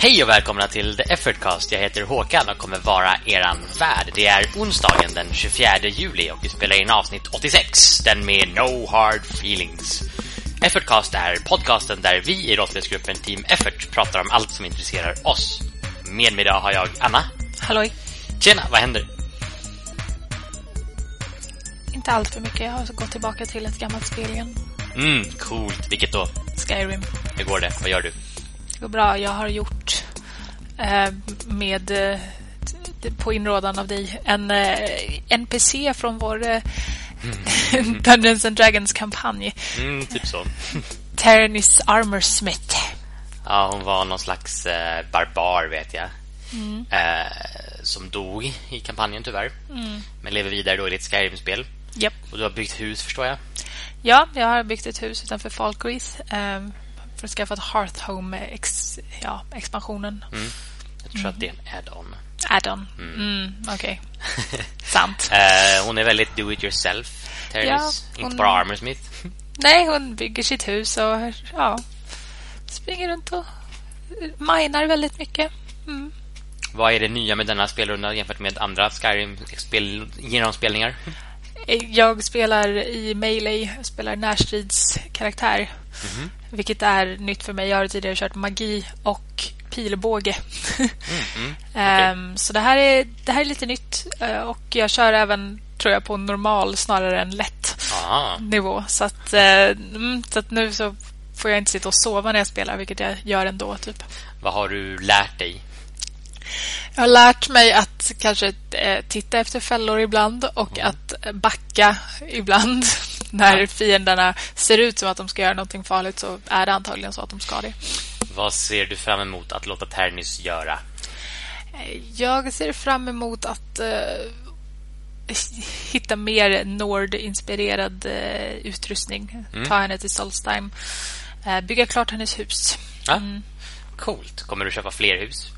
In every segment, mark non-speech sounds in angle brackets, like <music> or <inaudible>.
Hej och välkomna till The Effortcast. Jag heter Håkan och kommer vara eran värd. Det är onsdagen den 24 juli och vi spelar in avsnitt 86, den med No Hard Feelings. Effortcast är podcasten där vi i rollspelsgruppen Team Effort pratar om allt som intresserar oss. Med mig idag har jag Anna. Halloj. Tjena, vad händer? Inte allt för mycket. Jag har gått tillbaka till ett gammalt spel igen. Mm, coolt. Vilket då? Skyrim. Hur går det? Vad gör du? Det går bra. Jag har gjort eh, med eh, på inrådan av dig en eh, NPC från vår eh, <laughs> Dungeons and Dragons kampanj. Mm, typ så. <laughs> Ternis Armorsmith. Ja, hon var någon slags eh, barbar vet jag. Mm. Eh, som dog i kampanjen tyvärr. Mm. Men lever vidare då i ditt Skyrim-spel. Yep. Och du har byggt hus förstår jag. Ja, jag har byggt ett hus utanför Falkreath. Eh, för att skaffa ett Hearthhome ex, ja, expansionen. Mm. Jag tror att det är en add-on. Add-on. Mm. mm Okej. Okay. <laughs> Sant. Eh, hon är väldigt do it yourself. Terrace. Ja, Inte bara Armorsmith. <laughs> Nej, hon bygger sitt hus och ja, springer runt och minar väldigt mycket. Mm. Vad är det nya med denna spelrunda jämfört med andra Skyrim-genomspelningar? Jag spelar i Melee, spelar närstridskaraktär. Mm -hmm. Vilket är nytt för mig. Jag har tidigare kört magi och pilbåge. Mm, <laughs> mm, okay. um, så det här, är, det här är lite nytt. Uh, och jag kör även, tror jag, på normal snarare än lätt Aha. nivå. Så att, uh, så att nu så får jag inte sitta och sova när jag spelar, vilket jag gör ändå. Typ. Vad har du lärt dig? Jag har lärt mig att kanske eh, titta efter fällor ibland och mm. att backa ibland. När fienderna ser ut som att de ska göra någonting farligt så är det antagligen så att de ska det. Vad ser du fram emot att låta Ternis göra? Jag ser fram emot att uh, <laughs> hitta mer Nord-inspirerad uh, utrustning. Mm. Ta henne till Solstheim. Uh, bygga klart hennes hus. Ja. Mm. Coolt. Kommer du köpa fler hus?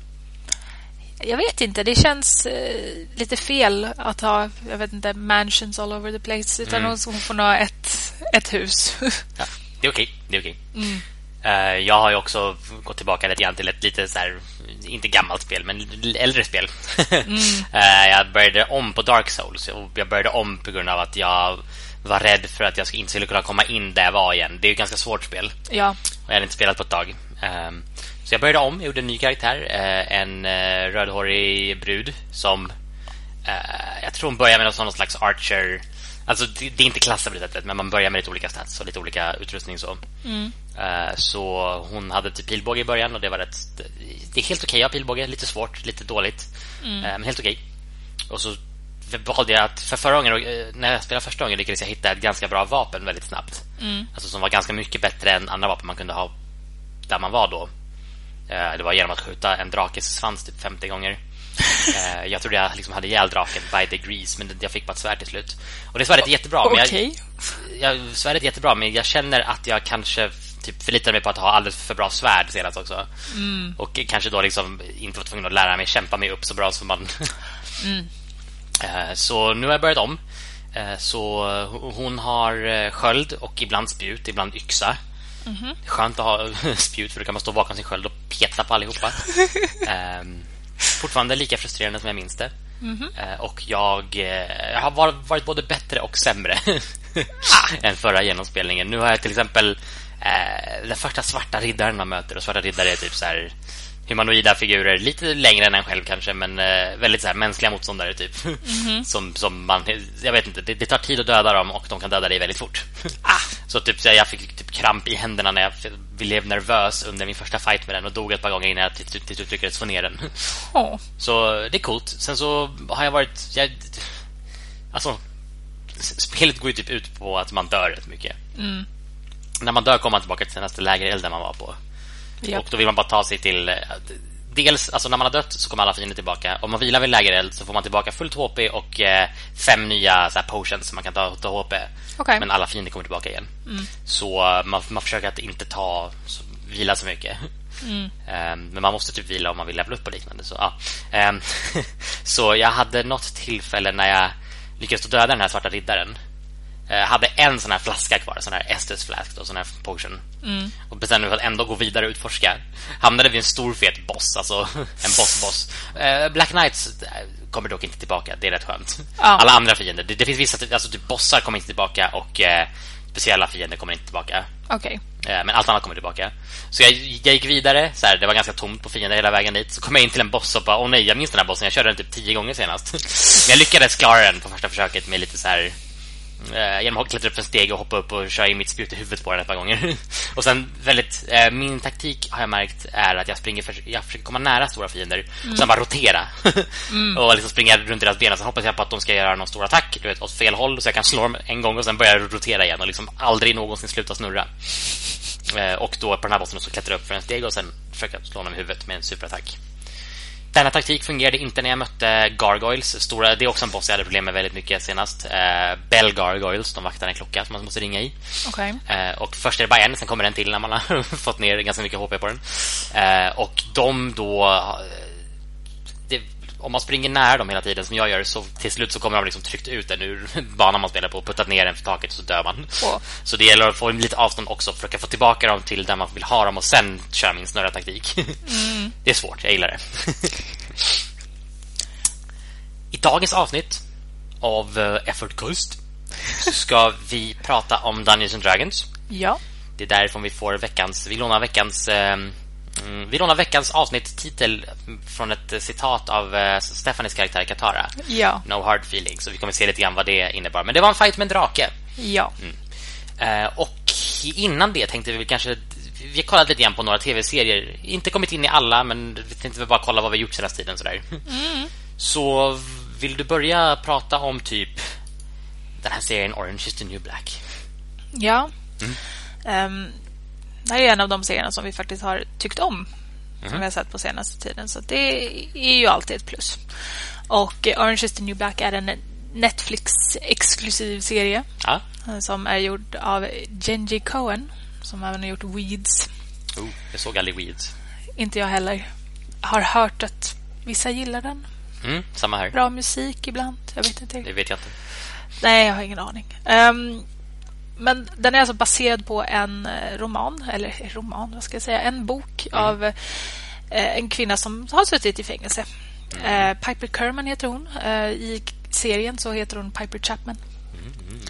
Jag vet inte. Det känns eh, lite fel att ha jag vet inte, mansions all over the place. Utan mm. hon får ha ett, ett hus. <laughs> ja, det är okej. Det är okej. Mm. Uh, jag har ju också gått tillbaka lite grann till ett lite så här, inte gammalt spel, men äldre spel. <laughs> mm. uh, jag började om på Dark Souls. Jag började om på grund av att jag var rädd för att jag inte skulle kunna komma in där jag var igen. Det är ju ett ganska svårt spel. Ja. Och jag hade inte spelat på ett tag. Um, så jag började om, jag gjorde en ny karaktär uh, En rödhårig brud Som Jag tror hon börjar med någon slags archer Alltså det, är inte klassat på det sättet Men man börjar med lite olika stats och lite olika utrustning så mm. Så hon hade typ pilbåge i början Och det var rätt Det är helt okej okay, att ha pilbåge, lite svårt, lite dåligt mm. Men helt okej okay. Och så valde jag att för förra gången eh, När jag spelade första gången lyckades jag hitta ett ganska bra vapen väldigt snabbt mm. Alltså som var ganska mycket bättre än andra vapen man kunde ha Där man var då Det var genom att skjuta en drakes svans typ 50 gånger. <laughs> Eh, jag trodde jag liksom hade ihjäl draken by degrees Men jag fick bara ett svärd till slut. Och det svärdet är jättebra men jag, jag, Svärdet är jättebra Men jag känner att jag kanske typ förlitar mig på att ha alldeles för bra svärd senast också. Mm. Och kanske då liksom inte var tvungen att lära mig kämpa mig upp så bra som man mm. <laughs> Eh, så nu har jag börjat om. Eh, Så hon har sköld och ibland spjut, ibland yxa Mm -hmm. Skönt att ha <laughs> spjut för då kan man stå bakom sin sköld och peta på allihopa. um, <laughs> Fortfarande lika frustrerande som jag minns det. Mm -hmm. Och jag, jag eh, har varit både bättre och sämre <laughs> ah. än förra genomspelningen. Nu har jag till exempel eh, den första svarta riddaren man möter. Och svarta riddare är typ så här humanoida figurer lite längre än en själv kanske men eh, väldigt så här, mänskliga motståndare typ. Mm -hmm. <laughs> som, som man jag vet inte det, det, tar tid att döda dem och de kan döda dig väldigt fort. Ah. <laughs> så typ så jag fick typ kramp i händerna när jag blev nervös under min första fight med den och dog ett par gånger innan jag till, till lyckades få ner den. Oh. <laughs> Så det är coolt. Sen så har jag varit jag, alltså spelet går ju typ ut på att man dör rätt mycket. Mm. När man dör kommer man tillbaka till nästa lägereld där man var på. Yep. Och då vill man bara ta sig till eh, Dels, alltså när man har dött så kommer alla fiender tillbaka Om man vilar vid lägereld så får man tillbaka fullt HP Och eh, fem nya så här, potions som man kan ta, ta HP okay. Men alla fiender kommer tillbaka igen mm. Så eh, man, man försöker att inte ta så, Vila så mycket mm. um, <laughs> Men man måste typ vila om man vill levla upp och liknande Så, ja. um, <laughs> så jag hade något tillfälle när jag Lyckades döda den här svarta riddaren hade en sån här flaska kvar, sån här Estes flask då, sån här potion. Mm. Och bestämde mig för att ändå gå vidare och utforska. Hamnade vid en stor fet boss, alltså <laughs> en boss-boss. Eh, Black Knights eh, kommer dock inte tillbaka, det är rätt skönt. Ja. Alla andra fiender, det, det, finns vissa, alltså typ bossar kommer inte tillbaka och eh, speciella fiender kommer inte tillbaka. Okej. Okay. Eh, men allt annat kommer tillbaka. Så jag, jag gick vidare, så här, det var ganska tomt på fiender hela vägen dit. Så kom jag in till en boss och bara, åh nej, jag minns den här bossen, jag körde den typ tio gånger senast. men <laughs> jag lyckades klara den på första försöket med lite så här eh, genom att klättra upp en steg och hoppa upp och köra in mitt spjut i huvudet på den ett par gånger. <laughs> och sen väldigt eh, min taktik har jag märkt är att jag springer för, jag försöker komma nära stora fiender mm. och sen bara rotera. <laughs> mm. Och liksom springa runt deras ben och sen hoppas jag på att de ska göra någon stor attack du vet åt fel håll så jag kan slå dem en gång och sen börja rotera igen och liksom aldrig någonsin sluta snurra. Eh, och då på den här bossen så klättrar jag upp för en steg och sen försöka slå dem i huvudet med en superattack. Denna taktik fungerade inte när jag mötte Gargoyles. Stora, det är också en boss jag hade problem med väldigt mycket senast. Eh, Bell Gargoyles, de vaktar en klocka som man måste ringa i. Okay. Eh, och först är det bara en, sen kommer en till när man har <laughs> fått ner ganska mycket HP på den. Eh, och de då... Om man springer nära dem hela tiden som jag gör så till slut så kommer de liksom tryckt ut den ur <laughs> banan man spelar på och puttat ner den för taket så dör man. Oh. Så det gäller att få lite avstånd också försöka få tillbaka dem till där man vill ha dem och sen köra min snurra taktik. <laughs> Mm. Det är svårt, jag gillar det. <laughs> I dagens avsnitt av uh, Effort Coast ska vi prata om Dungeons and Dragons. Ja. Det är därifrån vi får veckans vi lånar veckans um, Mm, vi lånar veckans avsnitttitel från ett citat av uh, Stefanis karaktär Katara. Ja. No hard feelings. Så vi kommer se lite grann vad det innebar. Men det var en fight med en drake. Ja. Mm. Uh, och innan det tänkte vi kanske... Vi har kollat lite grann på några tv-serier. Inte kommit in i alla, men vi tänkte bara kolla vad vi gjort senaste tiden. Sådär. <laughs> Mm. Så vill du börja prata om typ den här serien Orange is the new black? Ja. Um, det här är en av de serierna som vi faktiskt har tyckt om. Som mhm. vi har sett på senaste tiden. Så det är ju alltid ett plus. Och Orange is the New Black är en Netflix-exklusiv serie. Ja. Som är gjord av Genji Cohen. Som även har gjort Weeds. Oh, jag såg aldrig Weeds. Inte jag heller. Har hört att vissa gillar den. Mm, samma här. Bra musik ibland. Jag vet inte. Det vet jag inte. Nej, jag har ingen aning. Um, men den är alltså baserad på en eh, roman, eller roman, vad ska jag säga, en bok mm. av eh, en kvinna som har suttit i fängelse. Mm. Eh, Piper Kerman heter hon. Eh, I serien så heter hon Piper Chapman. Mm. mm, mm.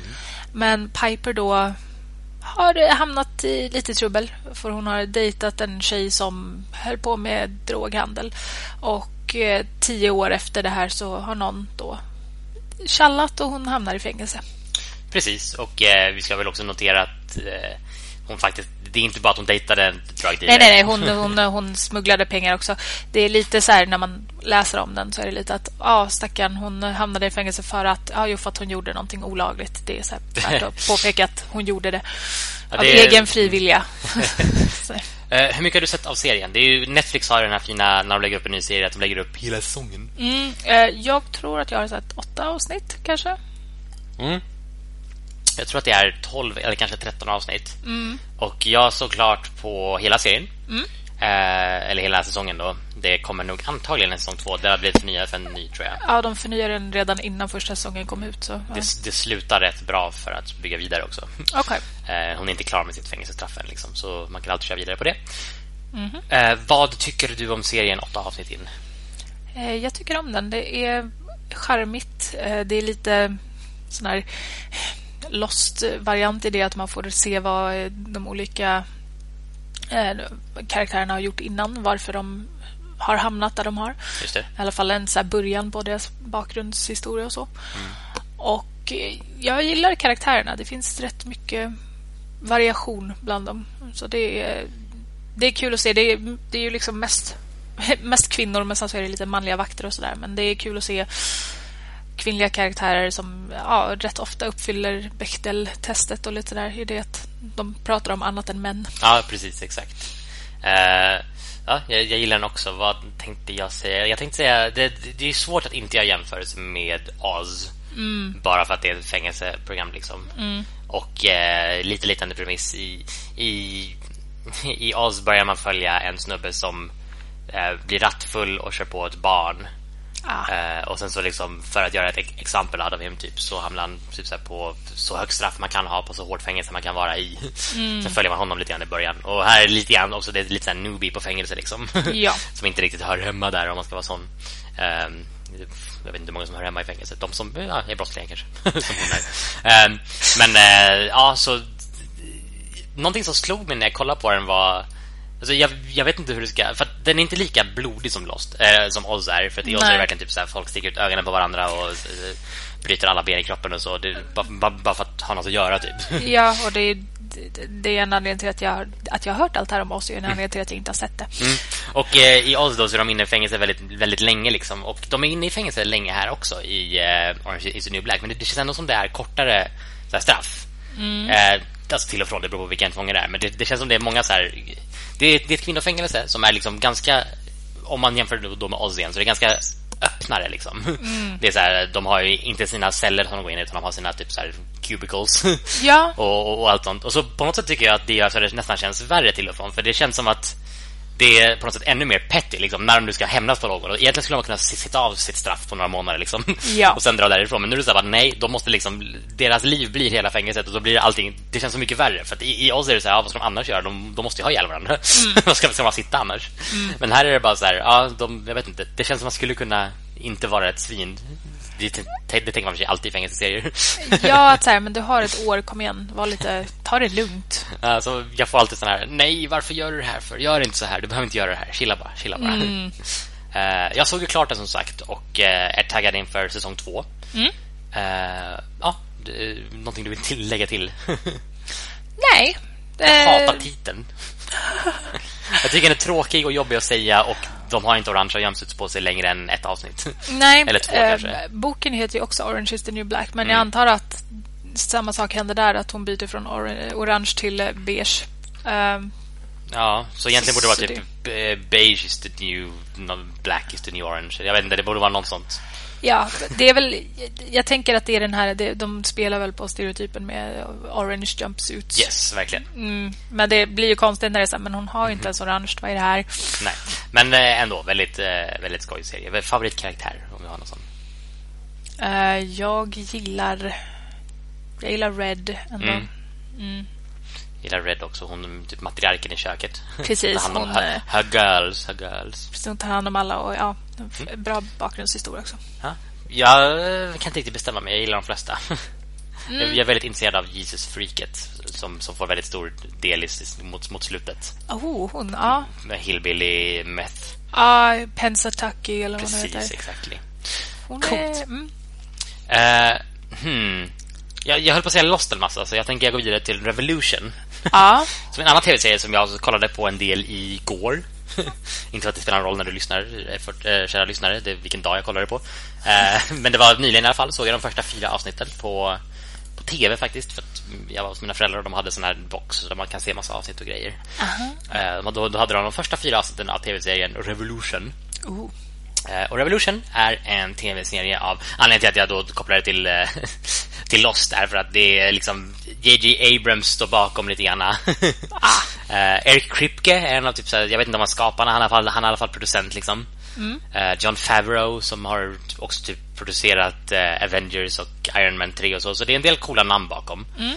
Men Piper då har hamnat i lite trubbel för hon har dejtat en tjej som höll på med droghandel. Och eh, tio år efter det här så har någon då kallat och hon hamnar i fängelse. Precis, och eh, vi ska väl också notera att eh, hon faktiskt det är inte bara att hon dejtade en drug dealer. Nej, nej, nej. Hon, hon, hon smugglade pengar också. Det är lite så här när man läser om den så är det lite att ja, stackarn, hon hamnade i fängelse för att ja, jo, för att hon gjorde någonting olagligt. Det är så här att <laughs> påpeka att hon gjorde det ja, av det... egen fri vilja. Uh, hur mycket har du sett av serien? Det är ju Netflix har den här fina när de lägger upp en ny serie att de lägger upp hela säsongen. Mm, uh, jag tror att jag har sett åtta avsnitt kanske. Mm. Jag tror att det är 12 eller kanske 13 avsnitt. Mm. Och jag såg klart på hela serien. Mm. Eh, eller hela säsongen då. Det kommer nog antagligen en säsong två. Det har blivit förnyat för en ny tror jag. Ja, de förnyade den redan innan första säsongen kom ut. Så, ja. det, det slutar rätt bra för att bygga vidare också. Okay. Eh, hon är inte klar med sitt fängelsestraff än, liksom, så man kan alltid köra vidare på det. Mm -hmm. eh, vad tycker du om serien åtta avsnitt in? Eh, jag tycker om den. Det är charmigt. Eh, det är lite sån här Lost-variant i det att man får se vad de olika eh, karaktärerna har gjort innan, varför de har hamnat där de har. I alla fall en så början på deras bakgrundshistoria och så. Mm. Och eh, jag gillar karaktärerna. Det finns rätt mycket variation bland dem. Så det är, det är kul att se. Det är, det är ju liksom mest, <laughs> mest kvinnor men sen så är det lite manliga vakter och sådär. Men det är kul att se kvinnliga karaktärer som ja, rätt ofta uppfyller Bechdel-testet och lite där i det att de pratar om annat än män. Ja, precis, exakt. Uh, ja, jag, jag, gillar den också. Vad tänkte jag säga? Jag tänkte säga, det, det är svårt att inte göra jämförelse med Oz. Mm. Bara för att det är ett fängelseprogram liksom. Mm. Och uh, lite liknande premiss i, i, <laughs> i Oz börjar man följa en snubbe som uh, blir rattfull och kör på ett barn Ah. Eh, och sen så liksom för att göra ett exempel av him typ så hamnar han typ så på så högt straff man kan ha på så hårt fängelse man kan vara i. Mm. Sen följer man honom lite grann i början. Och här är lite grann också det är lite så newbie på fängelse liksom. Ja. <laughs> som inte riktigt hör hemma där om man ska vara sån. Um, jag vet inte hur många som hör hemma i fängelset. De som ja, är brottslingar kanske. <laughs> är. Um, men ja, så någonting som slog mig när jag kollade på den var Alltså jag, jag vet inte hur det ska För den är inte lika blodig som Lost äh, Som Oz är För att i Oz är det verkligen typ så här, Folk sticker ut ögonen på varandra Och äh, bryter alla ben i kroppen och så det, bara, bara, bara för att ha något att göra typ <laughs> Ja, och det är det är en anledning till att jag, att jag har hört allt här om Oz och en anledning till att jag inte har sett det. Mm. Och eh, i Oz då så är de inne i fängelse väldigt, väldigt länge liksom. Och de är inne i fängelse länge här också i eh, Orange is the New Black. Men det, det känns ändå som det är kortare så här, straff. Mm. Eh, alltså till och från, det beror på vilken fånge det är. Men det, det känns som det är många så här det är, det är ett kvinnofängelse som är liksom ganska om man jämför då med Oz igen, så det är ganska öppnare liksom. Mm. Det är så här, de har ju inte sina celler som de går in i utan de har sina typ så här cubicles. Ja. <laughs> och, och, och, allt sånt. Och så på något sätt tycker jag att det gör så det nästan känns värre till och från för det känns som att det är på något sätt ännu mer petty liksom, när du ska hämnas på någon. Och egentligen skulle man kunna sitta av sitt straff på några månader liksom, ja. <laughs> och sen dra därifrån. Men nu är det så här, nej, de måste liksom, deras liv blir hela fängelset och då blir allting, det känns så mycket värre. För att i, i oss är det så här, ja, vad ska de annars göra? De, de måste ju ha ihjäl varandra. Mm. <laughs> vad ska, ska man sitta annars? Mm. Men här är det bara så här, ja, de, jag vet inte, det känns som man skulle kunna inte vara ett svin det, det tänker man sig alltid i fängelseserier. <laughs> ja, att så här, men du har ett år, kom igen, var lite, ta det lugnt. Alltså, jag får alltid sån här, nej, varför gör du det här för? Gör inte så här, du behöver inte göra det här. Chilla bara, chilla bara. Mm. uh, <laughs> jag såg ju klart den som sagt och uh, är taggad inför säsong två. Mm. Uh, ja, någonting du vill till, lägga <laughs> till? nej. Jag hatar titeln. jag tycker den är tråkig och jobbig att säga och de har inte orangea jumpsuits på sig längre än ett avsnitt. Nej, <laughs> Eller två eh, kanske. Boken heter ju också Orange is the new black, men mm. jag antar att samma sak händer där, att hon byter från or orange till eh, beige. Um, ja, så egentligen borde det vara typ det... beige is the new black is the new orange. Jag vet inte, det borde vara något sånt. Ja, det är väl jag tänker att det är den här det, de spelar väl på stereotypen med orange jumpsuits. Yes, verkligen. Mm, men det blir ju konstigt när det är så här, men hon har ju inte ens orange, vad är det här? Nej. Men eh, ändå väldigt eh, väldigt skojig serie. Favoritkaraktär om vi har någon sån. Uh, jag gillar jag gillar Red ändå. Mm. Mm. Gillar Red också. Hon typ matriarken i köket. Precis. <laughs> hon, her, her girls, her girls. Precis, hon tar hand om alla och ja, mm. bra bakgrundshistoria också. Ja. Jag kan inte riktigt bestämma mig. Jag gillar de flesta. <laughs> Mm. Jag är väldigt intresserad av Jesus Freaket som, som får väldigt stor del i, mot, mot slutet. Oh, hon, ja. Med Hillbilly Meth. Ja, ah, Pensataki eller Precis, vad hon heter. Exactly. Hon Coolt. är... Mm. Uh, hmm. jag, jag höll på att säga Lost en massa Så jag tänker jag gå vidare till Revolution Ja <laughs> Som en annan tv-serie som jag kollade på en del igår <laughs> Inte att det spelar någon roll när du lyssnar eh, för, äh, Kära lyssnare, det är vilken dag jag kollade på uh, Men det var nyligen i alla fall Såg jag de första fyra avsnitten på på tv faktiskt för jag var hos mina föräldrar och de hade sån här box där man kan se massa avsnitt och grejer. Uh, då, då hade de de första fyra avsnitten av tv-serien Revolution. Uh. Uh, och Revolution är en tv-serie av anledningen till att jag då kopplar det till uh, <laughs> till Lost är för att det är liksom J.J. Abrams står bakom lite grann. <laughs> ah. uh, Eric Kripke är en av typ så jag vet inte om han skaparna, han är i alla fall han är i alla fall producent liksom. Mm. John Favreau som har också typ producerat uh, Avengers och Iron Man 3 och så. Så det är en del coola namn bakom. Mm.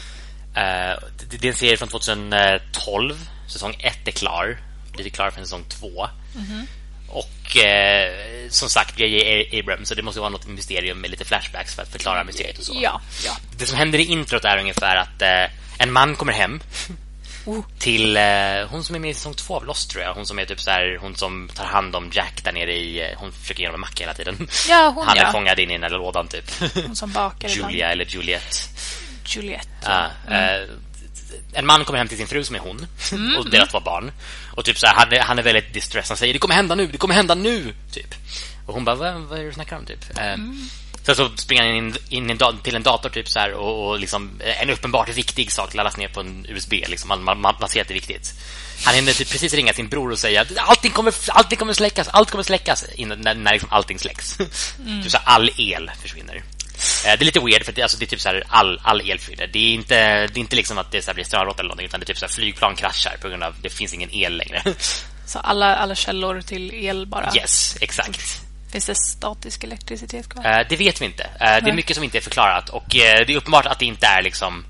Det, det, är en serie från 2012. Säsong 1 är klar. Lite klar för säsong 2. Mm. Och uh, som sagt, J.J. Abrams Så det måste vara något mysterium med lite flashbacks för att förklara mysteriet och så. Ja, ja. Det som händer i introt är ungefär att en man kommer hem <laughs> Oh. Till eh, hon som är med i säsong två av Lost tror jag. Hon som är typ så här, hon som tar hand om Jack där nere i eh, hon försöker ge honom en macka hela tiden. Ja, hon Han är ja. fångad in i den där lådan typ. Hon som bakar <laughs> Julia eller Juliet. Juliet. Ja. Mm. Eh, en man kommer hem till sin fru som är hon mm. och deras två barn. Och typ så här, han är, han är väldigt distressed. Han säger det kommer hända nu, det kommer hända nu typ. Och hon bara vad, vad är det du snackar om typ? Eh, mm. Sen så springer han in, in till en dator typ så här, och, och liksom, en uppenbart viktig sak laddas ner på en USB. Liksom. Man, man, man ser att det är viktigt. Han hinner typ precis ringa sin bror och säga att allting kommer, allting kommer släckas, allt kommer släckas innan, när, när liksom allting släcks. Mm. typ så här, all el försvinner. Eh, det är lite weird för det, alltså, det är typ så här, all, all el. Det är inte, det är inte liksom att det så blir strömavbrott eller någonting utan det är typ så här, flygplan kraschar på grund av det finns ingen el längre. <laughs> Så alla, alla källor till el bara? Yes, exakt. Finns det statisk elektricitet kvar? Uh, det vet vi inte. Uh, det är mycket som inte är förklarat. Och det är uppenbart att det inte är liksom...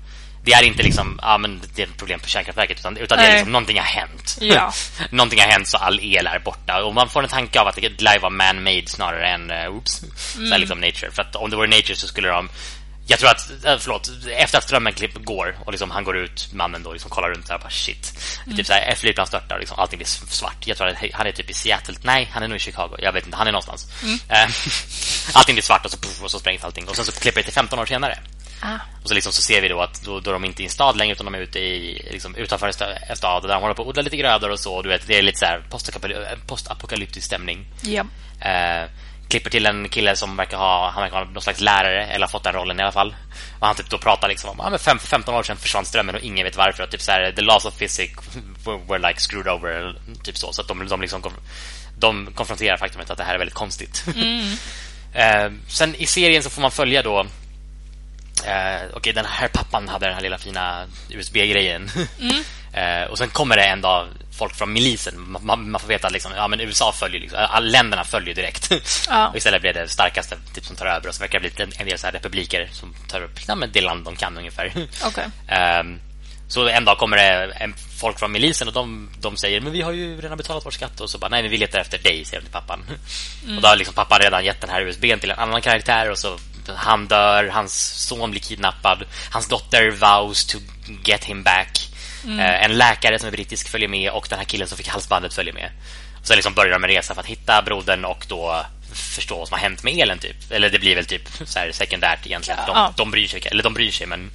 Det är inte liksom, ja men det är ett problem på kärnkraftverket utan, utan det är liksom, någonting har hänt. Ja. <laughs> någonting har hänt så all el är borta. Och man får en tanke av att det lär vara man-made snarare än, uh, oops, mm. så liksom nature. För att om det vore nature så skulle de jag tror att, förlåt, efter att strömmen klipp går och liksom han går ut, mannen då liksom kollar runt så här, bara shit. Mm. Typ så här, flygplan störtar och liksom allting blir svart. Jag tror att han är typ i Seattle. Nej, han är nog i Chicago. Jag vet inte, han är någonstans. Mm. <laughs> allting blir svart och så, puff, och så sprängs allting. Och sen så klipper det till 15 år senare. Ah. Och så, liksom, så ser vi då att då, då de inte är i en stad längre utan de är ute i, liksom, utanför en stad där de håller på att odla lite grödor och så. Du vet, det är lite så här postapokalyptisk stämning. Ja. Uh, klipper till en kille som verkar ha han verkar ha någon slags lärare eller har fått den rollen i alla fall. Och han typ då pratar liksom om att ja, för 15 år sedan försvann strömmen och ingen vet varför och typ så här the laws of physics were like screwed over typ så så att de de liksom de konfronterar faktumet att det här är väldigt konstigt. Mm. <laughs> eh, sen i serien så får man följa då eh, okej den här pappan hade den här lilla fina USB-grejen. Mm. <laughs> eh, och sen kommer det en dag folk från milisen. Man, man får veta att liksom, ja, men USA följer liksom, alla länderna följer direkt. <laughs> Ja. och istället blir det starkaste typ, som tar över och så verkar det bli en del så republiker som tar upp ja, men det land de kan ungefär. <laughs> Okay. ehm, så en dag kommer det en, folk från milisen och de, de säger men vi har ju redan betalat vår skatt och så bara nej men vi letar efter dig säger de till pappan. Mm. Och då har liksom pappan redan gett den här USB:n till en annan karaktär och så han dör, hans son blir kidnappad, hans dotter vows to get him back. Mm. Eh, en läkare som är brittisk följer med och den här killen som fick halsbandet följer med. Och så liksom börjar de en resa för att hitta brodern och då förstå vad som har hänt med elen typ. Eller det blir väl typ så här sekundärt egentligen. Ja, de, ja. de bryr sig eller de bryr sig men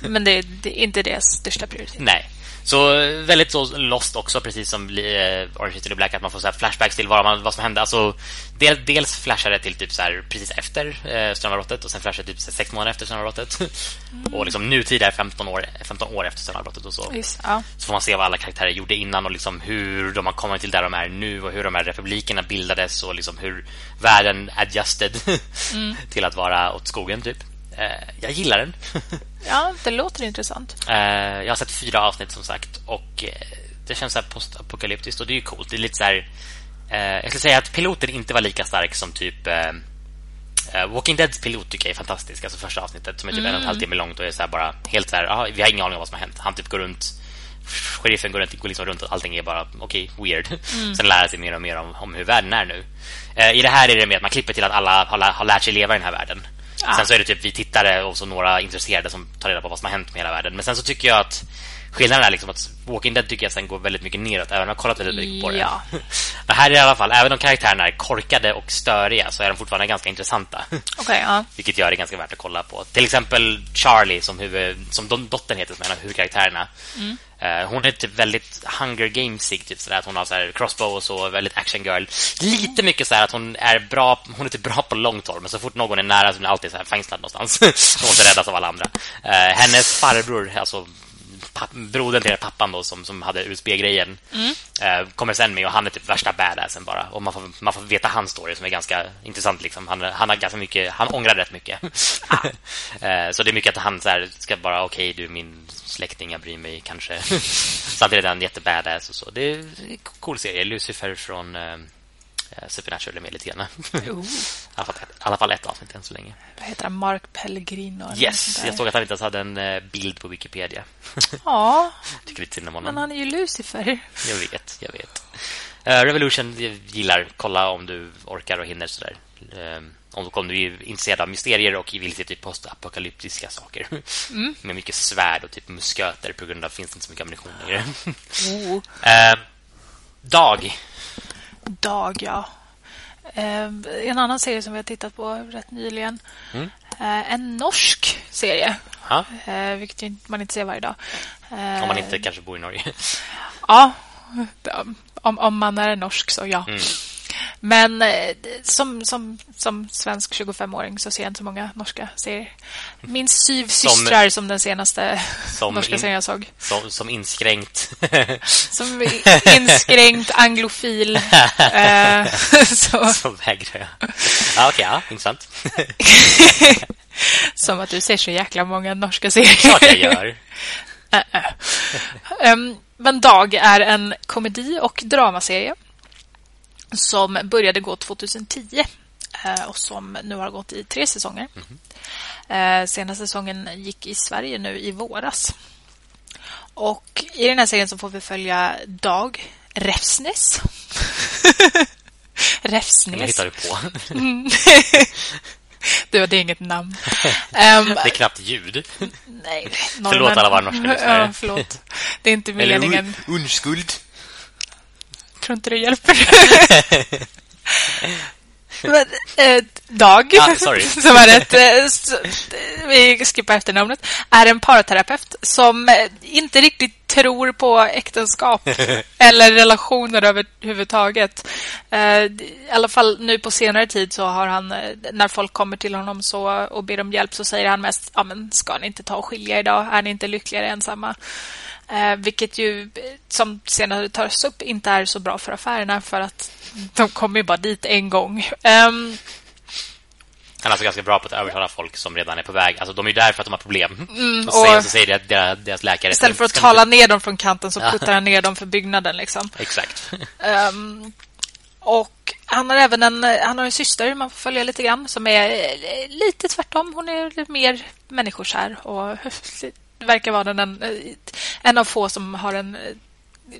men det, det är inte deras största prioritet. Nej. Så väldigt så lost också precis som eh, Orange is the Black att man får så flashbacks till vad, man, vad som hände. Alltså del, dels flashade till typ så här, precis efter eh, strömavbrottet och sen flashade typ så här, sex månader efter strömavbrottet. Mm. och liksom nutid är 15 år 15 år efter strömavbrottet och så. Just, ja. Så får man se vad alla karaktärer gjorde innan och liksom hur de har kommit till där de är nu och hur de här republikerna bildades och liksom hur världen adjusted mm. <laughs> till att vara åt skogen typ. Eh, jag gillar den. <laughs> ja, det låter intressant. Eh, jag har sett fyra avsnitt som sagt och eh, det känns så här postapokalyptiskt och det är ju coolt. Det är lite så här, jag skulle säga att piloten inte var lika stark som typ Walking Deads pilot tycker jag är fantastisk. Alltså första avsnittet som är typ mm. en och en halv timme långt och är så bara helt så här, aha, vi har ingen aning om vad som har hänt. Han typ går runt sheriffen går, runt, går liksom runt och allting är bara okej, okay, weird. Mm. <laughs> Sen lär sig mer och mer om, om hur världen är nu. I det här är det mer att man klipper till att alla har, har lärt sig leva i den här världen. Ja. Sen så är det typ vi tittare och så några intresserade som tar reda på vad som har hänt med hela världen. Men sen så tycker jag att skillnaden är liksom att Walking Dead tycker jag sen går väldigt mycket neråt även om jag kollat väldigt mycket på det. Ja. <laughs> Men här i alla fall, även om karaktärerna är korkade och störiga så är de fortfarande ganska intressanta. <laughs> Okay, ja. Vilket gör det ganska värt att kolla på. Till exempel Charlie som, huvud, som dottern heter som en av huvudkaraktärerna. Mm. Uh, hon är typ väldigt Hunger Gamesig typ sådär att hon har så här crossbow och så väldigt action girl. Lite mycket så att hon är bra hon är typ bra på långt håll men så fort någon är nära så är hon alltid så här fängslad någonstans. <laughs> hon måste räddas av alla andra. Uh, hennes farbror alltså brodern till pappan då som, som hade USB-grejen mm. eh, kommer sen med och han är typ värsta badassen bara och man får, man får veta hans story som är ganska intressant liksom. han, han har ganska mycket han ångrar rätt mycket ah. <laughs> eh, så det är mycket att han så här, ska bara okej okay, du är min släkting jag bryr mig kanske <laughs> samtidigt är han jättebadass och så det är en cool serie Lucifer från Eh, Supernatural är med lite grann. <laughs> Oh. I alla, fall ett, avsnitt än så länge. Vad heter han? Mark Pellegrino? Yes, jag såg att han inte ens hade en eh, bild på Wikipedia. <laughs> Ja. <laughs> Tycker lite synd om honom. Men han är ju Lucifer. Jag vet, jag vet. Uh, Revolution jag gillar. Kolla om du orkar och hinner sådär. Uh, om, om du är intresserad av mysterier och vill se typ postapokalyptiska saker. Mm. Med mycket svärd och typ musköter på grund av finns det inte så mycket ammunition längre. Oh. uh, Dag Dag, ja. Eh, en annan serie som vi har tittat på rätt nyligen. Mm. Eh, en norsk serie. Eh, vilket man inte ser varje dag. om man inte kanske bor i Norge. ja, om, om man är norsk så ja. Mm. Men eh, som, som, som svensk 25-åring så ser jag inte så många norska serier. Min syv systrar som, som den senaste som norska in, serien jag såg. Som, som inskränkt. <laughs> som inskränkt anglofil. <laughs> eh, <laughs> så. vägrar jag. Ja, okej, ja, intressant. som att du ser så jäkla många norska serier. Klart jag gör. Uh, uh. Um, men Dag är en komedi- och dramaserie som började gå 2010. eh, och som nu har gått i tre säsonger. Mm. Senaste säsongen gick i Sverige nu i våras. Och i den här serien så får vi följa Dag Räfsnäs. <laughs> Räfsnäs. Det hittar du på. Mm. <laughs> Du, det är inget namn. Um, det är knappt ljud. Nej, normen. Förlåt alla våra norska lyssnare. Ja, förlåt. Det är inte meningen. Eller unskuld. Tror inte det hjälper. <laughs> Men, eh, Dag, ah, <laughs> som är ett, eh, vi skippar efternamnet, är en paraterapeut som eh, inte riktigt tror på äktenskap <laughs> eller relationer överhuvudtaget. Eh, I alla fall nu på senare tid så har han, eh, när folk kommer till honom så, och ber om hjälp så säger han mest, ja men ska ni inte ta och skilja idag? Är ni inte lyckligare ensamma? Eh, vilket ju, som senare tas upp, inte är så bra för affärerna för att de kommer ju bara dit en gång. Um, han är alltså ganska bra på att övertala folk som redan är på väg. Alltså de är ju där för att de har problem. Mm, och, och så säger deras, deras läkare. Istället för att tala ner dem från kanten så puttar han ner dem för byggnaden. Liksom. Exakt. Um, <laughs> och han har även en, han har en syster man får följa lite grann som är lite tvärtom. Hon är lite mer människokär och <laughs> verkar vara den en, en av få som har en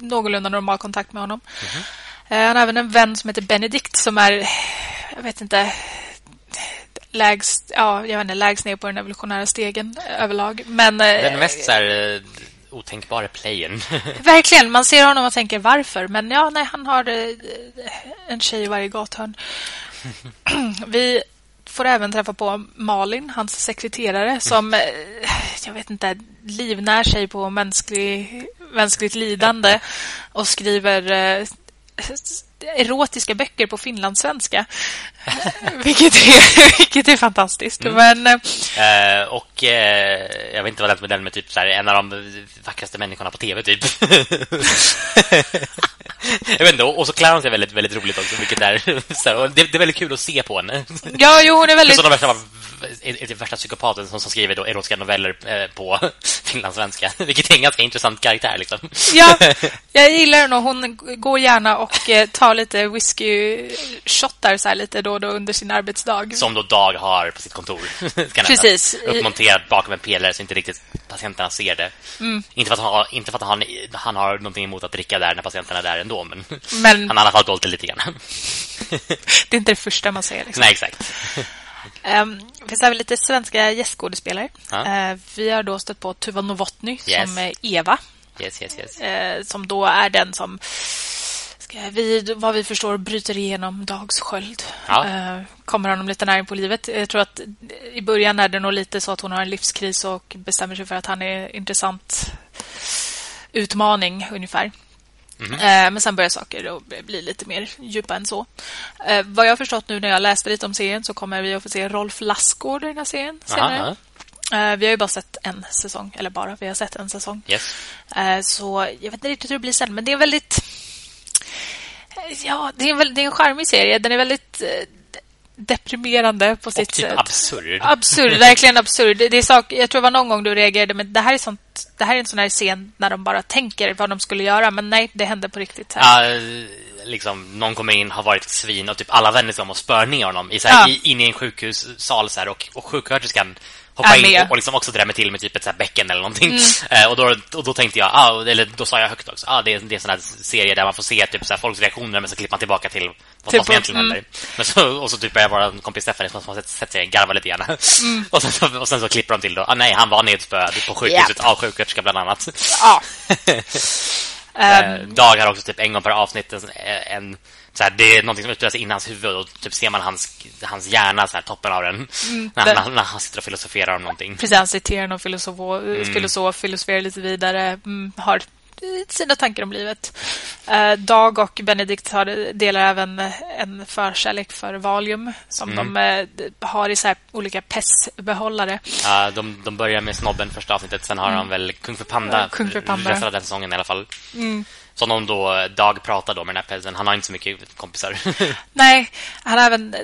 någorlunda normal kontakt med honom. Mm -hmm. Han har även en vän som heter Benedikt som är, jag vet inte, lägst, ja, jag vet inte, lägst ner på den evolutionära stegen överlag. Men, den mest så här, otänkbara playen. <laughs> verkligen, man ser honom och tänker varför. Men ja, nej, han har en tjej i varje gathörn. <laughs> Vi får även träffa på Malin, hans sekreterare, som, jag vet inte, livnär sig på mänsklig, mänskligt lidande och skriver erotiska böcker på finlandssvenska. <laughs> vilket, är, <laughs> vilket är fantastiskt. Mm. Men, uh, och uh, jag vet inte vad det är med den med typ så här, en av de vackraste människorna på tv typ. <laughs> jag vet inte, och så klär hon sig väldigt, väldigt roligt också, vilket är, så här, det, det, är väldigt kul att se på henne. Ja, jo, hon är väldigt... är, är värsta psykopaten som, som skriver då erotiska noveller eh, på <laughs> finlandssvenska, <laughs> vilket är en ganska intressant karaktär liksom. Ja, <laughs> jag gillar henne och hon går gärna och eh, tar lite whisky-shottar så här lite då och då under sin arbetsdag. Som då Dag har på sitt kontor. Precis. Uppmonterat bakom en pelare så inte riktigt patienterna ser det. Mm. Inte för att, han inte för att han, han har någonting emot att dricka där när patienterna är där ändå, men, men... han har i alla fall dolt det lite grann. det är inte det första man säger. Liksom. Nej, exakt. Um, det finns även lite svenska gästskådespelare. Uh, vi har då stött på Tuva Novotny yes. som Eva. Yes, yes, yes. Uh, som då är den som vi, vad vi förstår bryter igenom Dags sköld. Ja. Kommer honom lite nära på livet. Jag tror att i början är det nog lite så att hon har en livskris och bestämmer sig för att han är intressant utmaning ungefär. Mm. Men sen börjar saker bli lite mer djupa än så. Eh, vad jag har förstått nu när jag läste lite om serien så kommer vi att få se Rolf Lassgård i den här serien senare. Aha. Eh, vi har ju bara sett en säsong, eller bara, vi har sett en säsong. Yes. Så jag vet inte riktigt hur det blir sen, men det är väldigt... Ja, det är, en, det är en charmig serie. Den är väldigt deprimerande på sitt typ sätt. absurd. Absurd, verkligen absurd. Det är sak, jag tror det var någon gång du reagerade men det här är sånt det här är en sån här scen när de bara tänker vad de skulle göra men nej, det hände på riktigt här. Ja, liksom någon kommer in har varit svin och typ alla vänder sig om och spör ner honom i så här, ja. in i en sjukhussal så här, och och sjuksköterskan hoppa in och, och liksom också drämma till med typ ett så bäcken eller någonting. Mm. <laughs> Eh, och, då, och då tänkte jag, ah, eller då sa jag högt också, ah, det, är, det är en sån här serie där man får se typ så här, folks reaktioner men så klipper man tillbaka till vad typ, som egentligen mm. händer. Men så, och så typ börjar vara kompis Stephanie som har sett, sett sig garva lite grann. Mm. <laughs> och, sen, och sen så klipper de till då, ah, nej, han var nedspöad på sjukhuset yep. av sjuksköterska bland annat. Ja. um, <laughs> Dag har också typ en gång per avsnitt en, en så här, det är någonting som utspelar sig innan hans huvud och typ ser man hans, hans hjärna så här, toppen av den mm, när, när, när, han sitter och filosoferar om någonting. Precis, han citerar någon filosof, mm. filosof filosoferar lite vidare, mm, har sina tankar om livet. Uh, Dag och Benedikt har, delar även en förkärlek för Valium som mm. de uh, har i så olika PES-behållare. Ja, de, de börjar med snobben första avsnittet, sen har mm. de väl Kung för Panda, Kung för Panda. resten av den säsongen i alla fall. Mm. Som om då Dag pratar då med den här pelsen. Han har inte så mycket kompisar. <laughs> Nej, han har även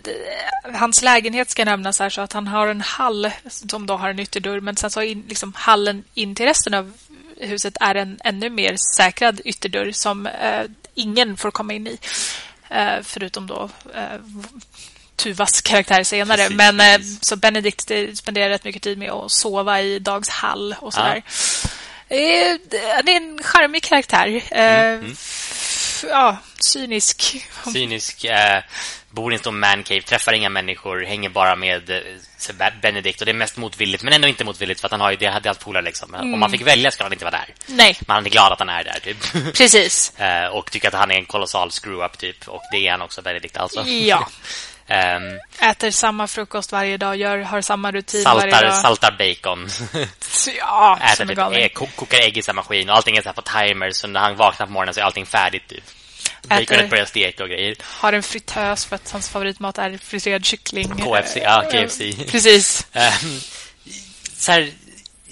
hans lägenhet ska nämnas här så att han har en hall som då har en ytterdörr men sen så in, liksom hallen in till resten av huset är en ännu mer säkrad ytterdörr som eh, ingen får komma in i. Eh, förutom då eh, Tuvas karaktär senare. Precis, men precis. Så Benedict spenderar rätt mycket tid med att sova i Dags hall och sådär. Ja. Det är en charmig karaktär. Mm, mm. Ja, cynisk. Cynisk. Eh, bor inte om mancave, träffar inga människor, hänger bara med eh, Benedict och det är mest motvilligt men ändå inte motvilligt för att han har ju det hade allt polare liksom. Mm. Om man fick välja skulle han inte vara där. Nej. Men han är glad att han är där typ. Precis. <laughs> eh, och tycker att han är en kolossal screw up typ och det är han också Benedict alltså. Ja. <laughs> Um, Äter samma frukost varje dag, gör, har samma rutin saltar, varje dag. Saltar bacon. <laughs> ja, Äter typ, ägg, kokar ägg i samma maskin och allting är så på timer så när han vaknar på morgonen så är allting färdigt typ. Baconet börjar steka och grejer. Har en fritös för att hans favoritmat är friterad kyckling. KFC, ja, KFC. Precis. Um, så här,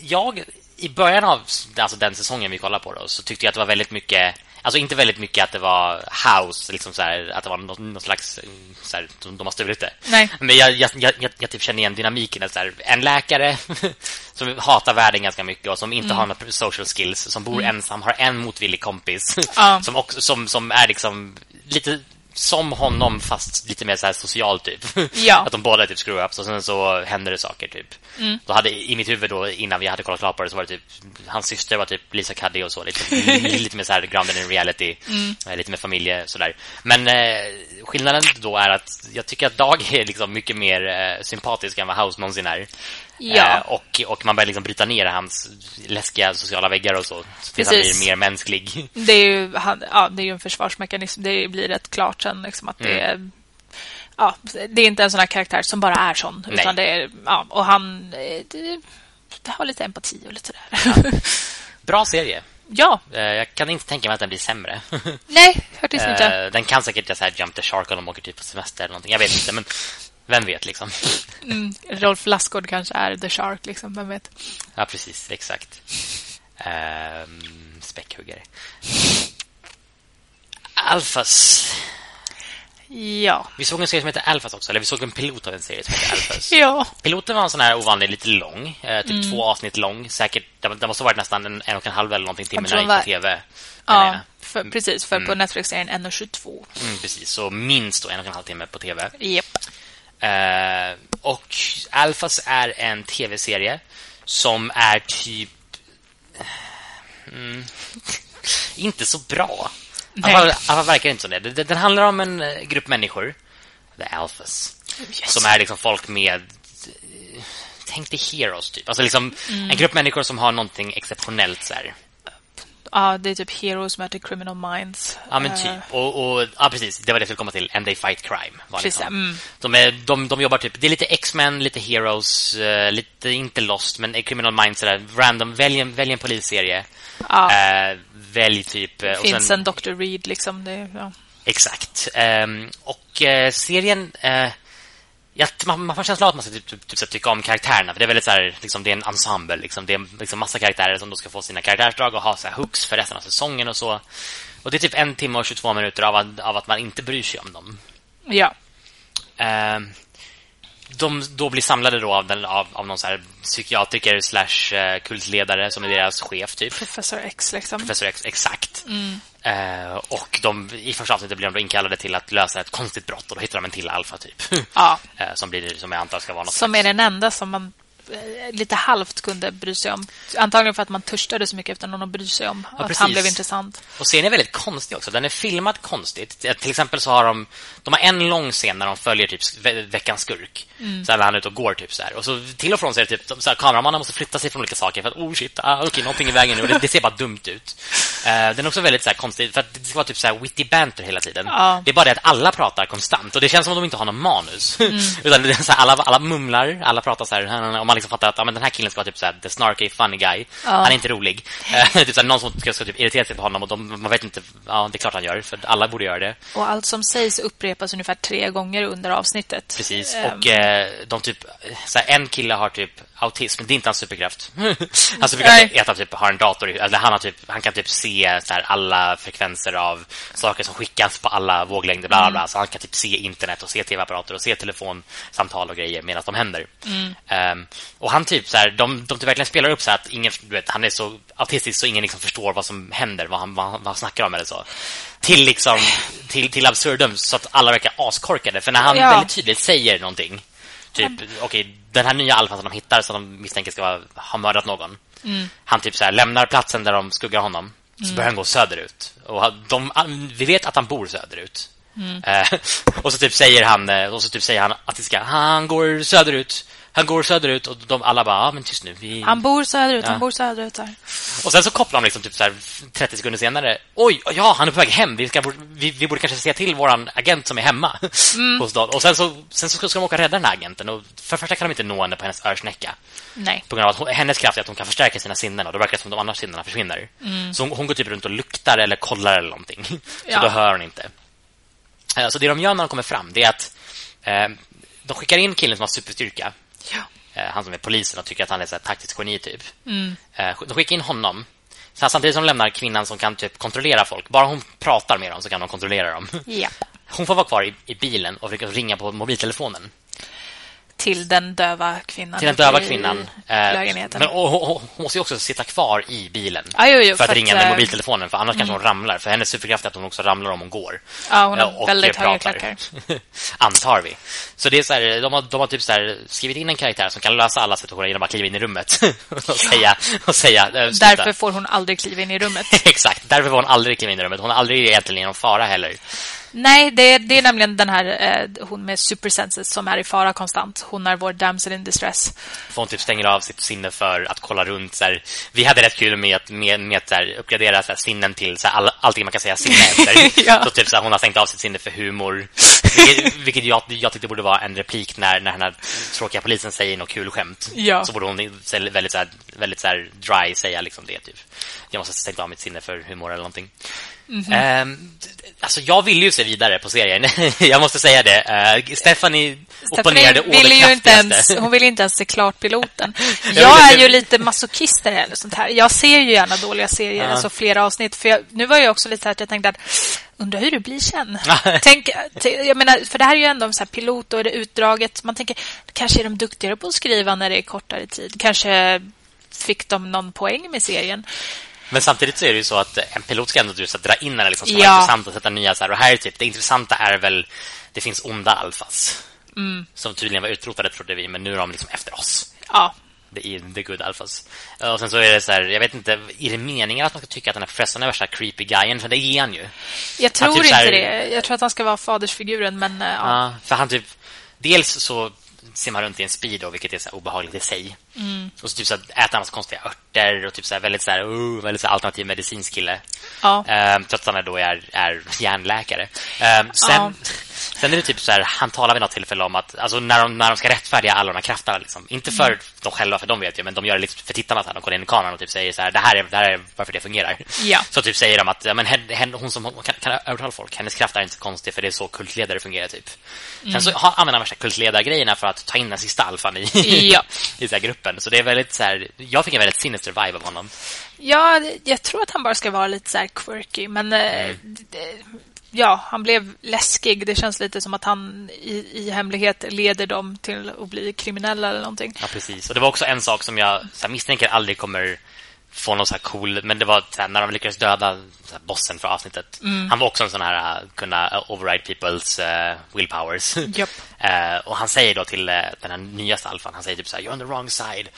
jag i början av alltså den säsongen vi kollar på då, så tyckte jag att det var väldigt mycket Alltså inte väldigt mycket att det var house liksom så här, att det var någon, någon slags så här, de, de har stulit det. Nej. Men jag jag jag, jag, jag typ känner igen dynamiken att så här, en läkare <laughs> som hatar världen ganska mycket och som inte mm. har några social skills, som bor mm. ensam, har en motvillig kompis ja. <laughs> som också som som är liksom lite som honom fast lite mer så här social typ. Ja. <laughs> att de båda typ screw ups och sen så händer det saker typ. Mm. Då hade i mitt huvud då innan vi hade kollat klart på det så var det typ hans syster var typ Lisa Cuddy och så lite <laughs> lite mer så här grounded in reality, mm. Eh, lite mer familje så där. Men eh, skillnaden då är att jag tycker att Dag är liksom mycket mer eh, sympatisk än vad House någonsin är. Ja. Eh, och, och man börjar liksom bryta ner hans läskiga sociala väggar och så. Tills han blir mer mänsklig. Det är ju, han, ja, det är en försvarsmekanism. Det blir rätt klart sen liksom att det mm. är ja, det är inte en sån här karaktär som bara är sån. Nej. Utan det är, ja, och han det, det har lite empati och lite där. Ja. Bra serie. Ja. Eh, jag kan inte tänka mig att den blir sämre. Nej, faktiskt inte. Eh, den kan säkert så här jump the shark om de åker typ på semester eller någonting. Jag vet inte, men vem vet liksom. Mm, Rolf Lassgård kanske är The Shark liksom, vem vet. Ja, precis, exakt. Um, späckhuggare. Alfas. Ja. Vi såg en serie som heter Alfas också, eller vi såg en pilot av en serie som heter Alfas. <laughs> ja. Piloten var en sån här ovanlig, lite lång, eh, typ mm. två avsnitt lång, säkert det måste ha varit nästan en, en och en halv eller någonting timme när var... på tv. Ja, för, precis, för mm. på Netflix är den 1.22. Mm, precis, så minst då en och en halv timme på tv. Yep. Uh, och Alphas är en tv-serie som är typ mm, inte så bra. Alla verkar inte så det. Den handlar om en eh, grupp människor, the Alphas, yes. som är liksom folk med eh, tänk dig heroes typ. Alltså liksom mm. en grupp människor som har någonting exceptionellt så här. Ja, det är typ Heroes möter Criminal Minds. Ja, men typ. Och, och, ja, precis. Det var det jag skulle komma till. And they fight crime. Var precis, liksom. mm. de, är, de, de jobbar typ... Det är lite X-Men, lite Heroes, uh, lite, inte Lost, men Criminal Minds. Sådär, random. Välj en, välj en polisserie. Ja. Uh, välj typ... Det finns sen, en Dr. Reed, liksom. Det, ja. Exakt. Um, och uh, serien jag, man, man får känslan att man ska typ, typ, typ, tycka om karaktärerna för det är väldigt så här, liksom, det är en ensemble liksom. det är liksom massa karaktärer som då ska få sina karaktärsdrag och ha så här hooks för resten av säsongen och så. Och det är typ en timme och 22 minuter av av att man inte bryr sig om dem. Ja. Uh, de då blir samlade då av, den, av, av någon så här psykiatriker slash uh, kultledare som är deras chef typ. Professor X liksom. Professor X, exakt. Mm. Uh, och de, i första avsnittet blir de inkallade till att lösa ett konstigt brott och då hittar de en till alfa typ. Ja. uh, <laughs> som, blir, som jag antar ska vara något Som slags... är den enda som man Eh, lite halvt kunde bry sig om. Antagligen för att man törstade så mycket efter någon att bry sig om. Ja, att precis. han blev intressant. Och serien är väldigt konstig också. Den är filmad konstigt. Till exempel så har de de har en lång scen när de följer typ veckans skurk. Mm. Så när han är ute och går typ så här. Och så till och från så är det typ så här, kameramannen måste flytta sig från olika saker för att oh shit, ah, okej, okay, någonting i vägen nu och det, det, ser bara dumt ut. Uh, den är också väldigt så här konstig för att det ska vara typ så här witty banter hela tiden. Ja. Det är bara det att alla pratar konstant och det känns som att de inte har någon manus. Mm. <laughs> Utan det är så här, alla alla mumlar, alla pratar så här och man liksom fattar att ja, men den här killen ska vara typ så här, the snarky funny guy. Ja. Han är inte rolig. Eh, <laughs> typ så här, någon som ska, ska typ irritera sig på honom och de, man vet inte ja, det är klart han gör för alla borde göra det. Och allt som sägs upprepas ungefär tre gånger under avsnittet. Precis. Um. Och eh, de typ så här, en kille har typ autism, det är inte hans superkraft. <laughs> hans superkraft är att han typ har en dator eller han har typ han kan typ se så här, alla frekvenser av saker som skickas på alla våglängder bla bla, bla. Mm. så han kan typ se internet och se TV-apparater och se telefonsamtal och grejer medan de händer. Mm. Um, Och han typ så här, de, de typ verkligen spelar upp så att ingen, du vet, han är så autistisk så ingen liksom förstår vad som händer, vad han, vad, vad han snackar om eller så. Till liksom till, till absurdum så att alla verkar askorkade. För när han ja. väldigt tydligt säger någonting, typ, okej, okay, den här nya alfan som de hittar som de misstänker ska ha mördat någon. Mm. Han typ så här, lämnar platsen där de skuggar honom. Så mm. börjar han gå söderut. Och de, vi vet att han bor söderut. Mm. Eh, <laughs> och så typ säger han eh, och så typ säger han att det ska han går söderut. Han går söderut och de alla bara, ja men tyst nu. Vi... Han bor söderut, ja. han bor söderut här. Och sen så kopplar de liksom typ så här 30 sekunder senare. Oj, ja, han är på väg hem. Vi, ska, vi, vi borde kanske se till våran agent som är hemma mm. hos dem. Och sen så, sen så ska de åka och rädda den här agenten. Och för första kan de inte nå henne på hennes örsnäcka. Nej. På grund av att hon, hennes kraft är att hon kan förstärka sina sinnen och då verkar det som att de andra sinnena försvinner. Mm. Så hon, hon, går typ runt och luktar eller kollar eller någonting. Så ja. då hör hon inte. Eh, så det de gör när de kommer fram det är att eh, de skickar in killen som har superstyrka. Ja. Eh, han som är polisen och tycker att han är så taktiskt geni typ. Mm. Eh, de skickar in honom. Så samtidigt som de lämnar kvinnan som kan typ kontrollera folk. Bara hon pratar med dem så kan de kontrollera dem. Ja. Hon får vara kvar i, i bilen och ringa på mobiltelefonen till den döva kvinnan. Till den döva kvinnan. Eh, lägenheten. Men och, och, hon måste ju också sitta kvar i bilen ah, jo, jo, för, att ringa med eh, mobiltelefonen för annars mm. kanske hon ramlar för hennes superkraft är att hon också ramlar om hon går. Ja, hon har och väldigt höga klackar. <laughs> Antar vi. Så det är så här, de har de har typ så här, skrivit in en karaktär som kan lösa alla situationer genom att kliva in i rummet <laughs> och säga och säga äh, Därför får hon aldrig kliva in i rummet. <laughs> Exakt. Därför får hon aldrig kliva in i rummet. Hon är aldrig egentligen i någon fara heller. Nej, det, det är nämligen den här eh, hon med supersenses som är i fara konstant. Hon är vår damsel in distress. För hon typ stänger av sitt sinne för att kolla runt. Så här, vi hade rätt kul med att, med, med så här, uppgradera så här, sinnen till så här, all, allting man kan säga sinne <laughs> efter. ja. Så typ så här, hon har stängt av sitt sinne för humor. Vilket, vilket jag, jag tyckte borde vara en replik när, när den här tråkiga polisen säger något kul skämt. Ja. Så borde hon väldigt, så väldigt så dry säga liksom det. Typ. Jag måste stänga av mitt sinne för humor eller någonting. Mm -hmm. um, alltså jag vill ju se vidare på serien. <laughs> jag måste säga det. Uh, Stephanie opponerade ville ju inte ens Hon ville inte ens se klart piloten. <laughs> Jag är ju lite masochist eller sånt här. Jag ser ju gärna dåliga serier, uh -huh. alltså flera avsnitt. För jag, nu var jag också lite så att jag tänkte att undrar hur det blir sen. <laughs> Tänk, jag menar, för det här är ju ändå en så pilot och det utdraget. Man tänker, kanske är de duktigare på att skriva när det är kortare tid. Kanske fick de någon poäng med serien. Men samtidigt så är det ju så att en pilot ska ändå så dra in den liksom, ska ja. vara intressant och sätta nya så här. Och här är typ, det intressanta är väl det finns onda alfas. Mm. Som tydligen var utrotade trodde vi, men nu är de liksom efter oss. Ja. Det är the good alfas. Och sen så är det så här, jag vet inte, är det meningen att man ska tycka att den här professorn är värsta creepy guyen? För det är han ju. Jag tror typ inte här, det. Jag tror att han ska vara fadersfiguren, men uh, ja. ja. För han typ, dels så simmar runt i en speedo vilket är så obehagligt i sig. Mm. Och så typ så han massa konstiga örter och typ så här, väldigt så här, uh, väldigt så här alternativ medicinsk kille. Ja. Um, trots att han då är är hjärnläkare. Um, sen ja. <laughs> Sen är det typ så här, han talar vid något tillfälle om att alltså när de, när de ska rättfärdiga alla de här krafterna liksom, inte för mm. de själva för de vet ju, men de gör det liksom för tittarna så här, de kollar in i kameran och typ säger så här, det här är det här är varför det fungerar. Ja. Så typ säger de att ja, men hen, hon som kan, kan övertala folk, hennes kraft är inte så konstig för det är så kultledare fungerar typ. Mm. Sen så har, använder han värsta kultledargrejerna för att ta in den sista alfan i ja. <laughs> i så här, gruppen. Så det är väldigt så här, jag fick en väldigt sinister vibe av honom. Ja, jag tror att han bara ska vara lite så här quirky, men eh, mm. det, ja, han blev läskig. Det känns lite som att han i, i hemlighet leder dem till att bli kriminella eller någonting. Ja, precis. Och det var också en sak som jag så här, misstänker aldrig kommer få någon så här cool... Men det var här, när de lyckades döda bossen för avsnittet. Mm. Han var också en sån här kunna override people's uh, willpowers. Yep. uh, <laughs> och han säger då till uh, den här nyaste alfan, han säger typ så här, you're on the wrong side.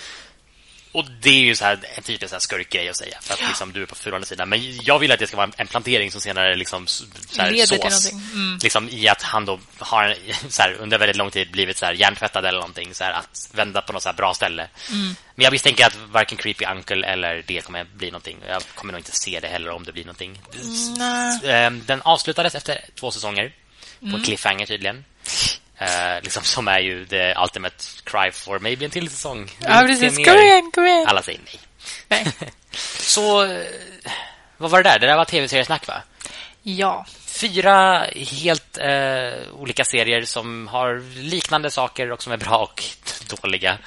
Och det är ju så här en typisk så skurkgrej att säga för att ja. liksom, du är på fulande sidan. Men jag vill att det ska vara en plantering som senare liksom så här, leder sås. till någonting. Mm. Liksom i att han då har <laughs> så här, under väldigt lång tid blivit så här hjärntvättad eller någonting så här, att vända på något så här bra ställe. Mm. Men jag misstänker att varken Creepy Uncle eller det kommer bli någonting. Jag kommer nog inte se det heller om det blir någonting. Mm. Den avslutades efter två säsonger på mm. cliffhanger tydligen. Uh, liksom, som är ju the ultimate cry for maybe en till säsong. Ja, precis. Kom igen. Alla säger nej. nej. <laughs> Så, uh, vad var det där? Det där var tv-seriesnack, va? Ja. Fyra helt uh, olika serier som har liknande saker och som är bra och <laughs> dåliga.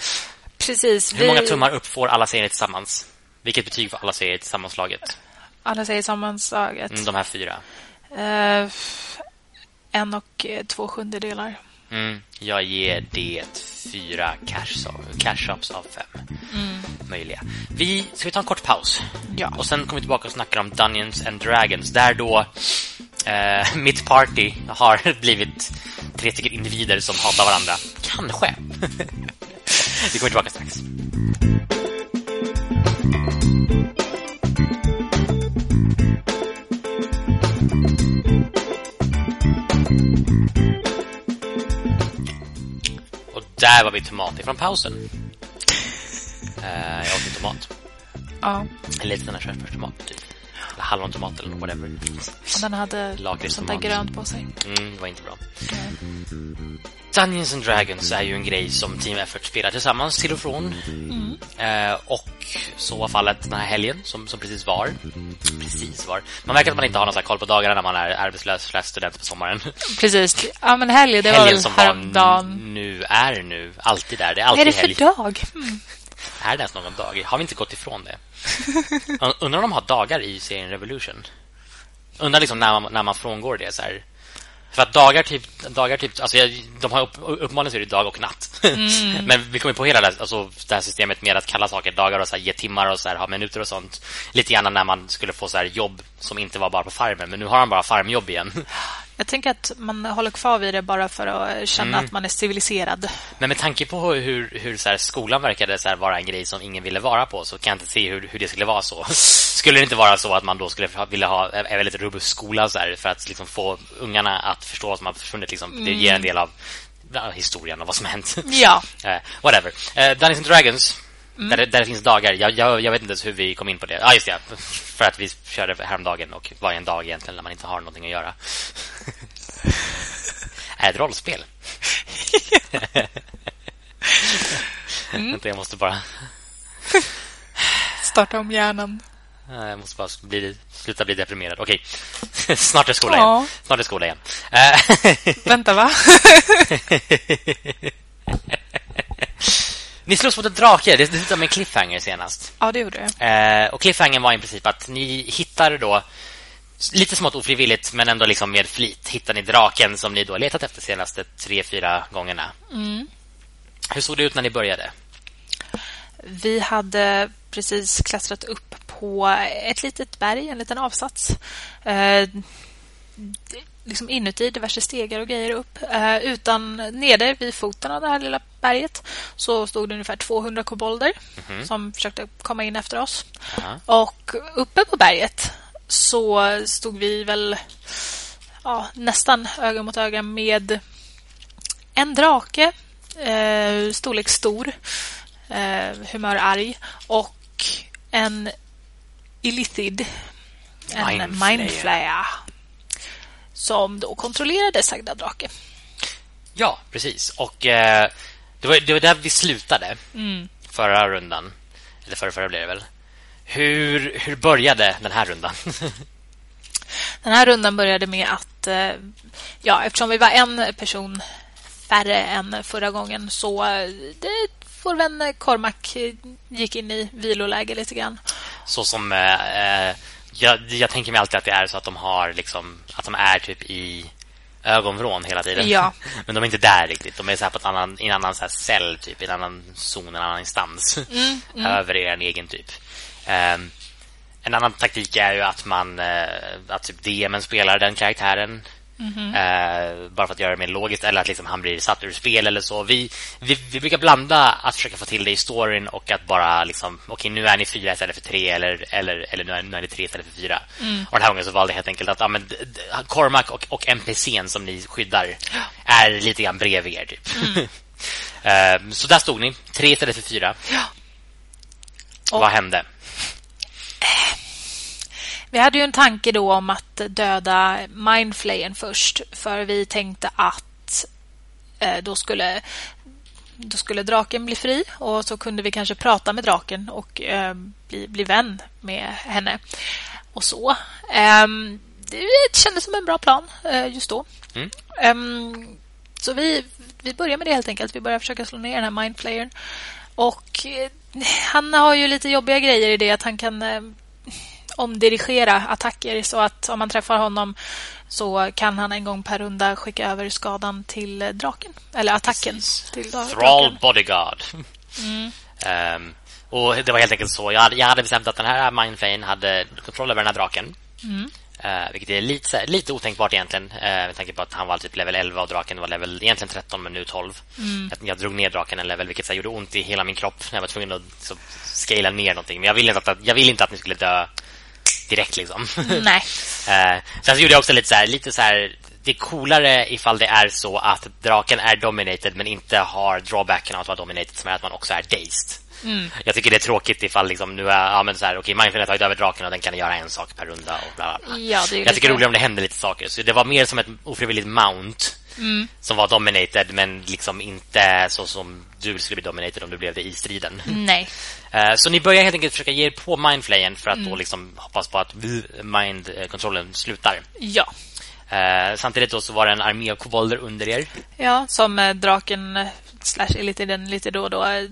Precis. Hur vi... många tummar upp får alla serier tillsammans? Vilket betyg får alla serier tillsammanslaget? Alla serier sammanslaget? Mm, de här fyra. en och två sjundedelar. Mm, jag ger det fyra cash, cash shops av fem mm. möjliga. Vi, ska vi ta en kort paus? Ja. Och sen kommer vi tillbaka och snackar om Dungeons and Dragons. Där då eh, <laughs> mitt party har <laughs> blivit tre stycken individer som hatar varandra. Kanske. <laughs> vi kommer tillbaka strax. Där var vi tomat ifrån pausen. Uh, <laughs> jag åt tomat. Ja. En liten körsbärstomat, typ. Eller hallontomat eller whatever. Den hade sånt där grönt på sig. Mm, det var inte bra. Mm. Dungeons and Dragons är ju en grej som Team Effort spelar tillsammans till och från. Mm. Eh, och så var fallet den här helgen som, som precis var. Precis var. Man märker att man inte har någon koll på dagarna när man är arbetslös slash student på sommaren. Precis. Ja, men helg, det var helgen som häromdagen. nu är nu. Alltid är det. Alltid Vad är det för helg. dag? Mm. Är det ens någon dag? Har vi inte gått ifrån det? Undrar om de har dagar i serien Revolution? Undrar liksom när man, när man frångår det så här. För att dagar typ, dagar typ alltså jag, de har upp, uppenbarligen så är det dag och natt. Mm. <laughs> Men vi kommer på hela det, alltså, det här systemet med att kalla saker dagar och så här, ge timmar och så här, ha minuter och sånt. Lite grann när man skulle få så här, jobb som inte var bara på farmen. Men nu har han bara farmjobb igen. Jag tänker att man håller kvar vid det bara för att känna mm. att man är civiliserad. Men med tanke på hur, hur så här, skolan verkade så här, vara en grej som ingen ville vara på så kan jag inte se hur, hur det skulle vara så. <laughs> skulle det inte vara så att man då skulle vilja ha en väldigt robust skola så här, för att liksom, få ungarna att förstå vad som har försvunnit. Liksom. Mm. Det ger en del av historien och vad som hänt. Ja. uh, <laughs> whatever. Uh, Dungeons and Dragons Mm. Där, där det finns dagar. Jag, jag, jag, vet inte ens hur vi kom in på det. Ja, ah, just det. För att vi körde häromdagen och var en dag egentligen när man inte har någonting att göra. <laughs> är ett rollspel? <laughs> mm. jag måste bara... <laughs> Starta om hjärnan. Jag måste bara bli, sluta bli deprimerad. Okej, snart är skola ja. igen. Snart är skola igen. Vänta, va? Ni slåss mot en drake. Det slutade med en cliffhanger senast. Ja, det gjorde det. Eh, och cliffhangern var i princip att ni hittade då lite smått ofrivilligt men ändå liksom med flit hittar ni draken som ni då letat efter senaste tre, fyra gångerna. Mm. Hur såg det ut när ni började? Vi hade precis klättrat upp på ett litet berg, en liten avsats. Eh, liksom inuti diverse stegar och grejer upp. Eh, utan nere vid foten av det här lilla berget så stod det ungefär 200 kobolder mm -hmm. som försökte komma in efter oss. -huh. Och uppe på berget så stod vi väl ja, nästan öga mot öga med en drake, eh, storlek stor, eh, humör arg och en Illithid, en Mindflayer som då kontrollerade Sagda Drake. Ja, precis. Och eh, det, var, det var där vi slutade mm. förra rundan. Eller förra, förra blev det väl. Hur, hur började den här rundan? <laughs> den här rundan började med att eh, ja, eftersom vi var en person färre än förra gången så eh, det, vår vän Cormac gick in i viloläge lite grann. Så som eh, jag, jag tänker mig alltid att det är så att de har liksom att de är typ i ögonvrån hela tiden. Ja. <laughs> Men de är inte där riktigt. De är så här på ett annan, i en annan så cell, typ, i en annan zon, en annan instans. Mm, mm. <laughs> Över er egen typ. Um, en annan taktik är ju att man uh, att typ DMen spelar den karaktären Mm -hmm. uh, bara för att göra det mer logiskt eller att liksom han blir satt ur spel eller så. Vi, vi, vi brukar blanda att försöka få till det i storyn och att bara liksom okej, okay, nu är ni fyra istället för tre eller, eller, eller nu, är, nu är ni tre istället för fyra. Mm. Och den här gången så valde jag helt enkelt att ja, men, Cormac och, och NPCn som ni skyddar är lite grann bredvid er typ. Mm. uh, <laughs> så där stod ni, tre istället för fyra. Ja. Och, Vad hände? Vi hade ju en tanke då om att döda Mindflayen först för vi tänkte att eh, då skulle då skulle draken bli fri och så kunde vi kanske prata med draken och eh, bli, bli vän med henne. Och så. Eh, det kändes som en bra plan eh, just då. Mm. Ehm, så vi, vi börjar med det helt enkelt. Vi börjar försöka slå ner den här Mindflayern. Och eh, han har ju lite jobbiga grejer i det att han kan eh, omdirigera attacker så att om man träffar honom så kan han en gång per runda skicka över skadan till draken. Eller attacken Precis. till draken. Thrall Bodyguard. Ehm, och det var helt enkelt så. Jag hade, jag hade bestämt att den här Mindflane hade kontroll över den här draken. Eh, vilket är lite, lite otänkbart egentligen. Uh, med tanke på att han var typ level 11 och draken var level egentligen 13 men nu 12. Jag, jag drog ner draken en level vilket så gjorde ont i hela min kropp när jag var tvungen att så, scala ner någonting. Men jag ville inte att, jag ville inte att ni skulle dö direkt liksom. <laughs> Nej. Eh, sen så gjorde jag också lite så här, lite så här det är coolare ifall det är så att draken är dominated men inte har drawbacken av att vara dominated som är att man också är dazed. Jag tycker det är tråkigt ifall liksom nu är ja, men så här, okej, Mindflare har tagit över draken och den kan göra en sak per runda och bla bla bla. Ja, det är jag tycker det är roligare om det händer lite saker. Så det var mer som ett ofrivilligt mount som var dominated men liksom inte så som du skulle bli dominated om du blev det i striden. Nej. Eh, Så ni börjar helt enkelt försöka ge er på mindflayen för att då liksom hoppas på att mind-kontrollen slutar. Ja. Eh, Samtidigt då så var det en armé av kobolder under er. Ja, som eh, draken eh, slash elitiden lite då och då eh,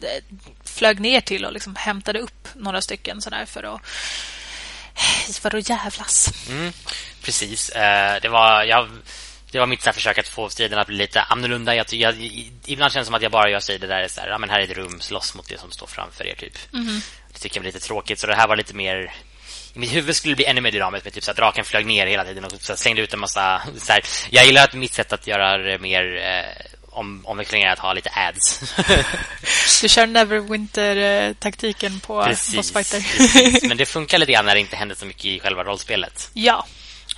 flög ner till och liksom hämtade upp några stycken sådär för att för att jävlas. Mm, precis. Eh, Det var, jag, det var mitt så försök att få striden att bli lite annorlunda. Jag, jag, ibland känns det som att jag bara gör strider där det är så här, ja, men här är ett rum, slåss mot det som står framför er. typ. Det tycker jag blir lite tråkigt. Så det här var lite mer... I mitt huvud skulle det bli ännu mer dynamiskt med typ så här, draken flög ner hela tiden och så här, slängde ut en massa... <laughs> Så här, jag gillar att mitt sätt att göra det mer eh, om, omväxling är att ha lite ads. Du kör Neverwinter-taktiken på precis, bossfighter. precis. <laughs> Men det funkar lite grann när det inte händer så mycket i själva rollspelet. ja.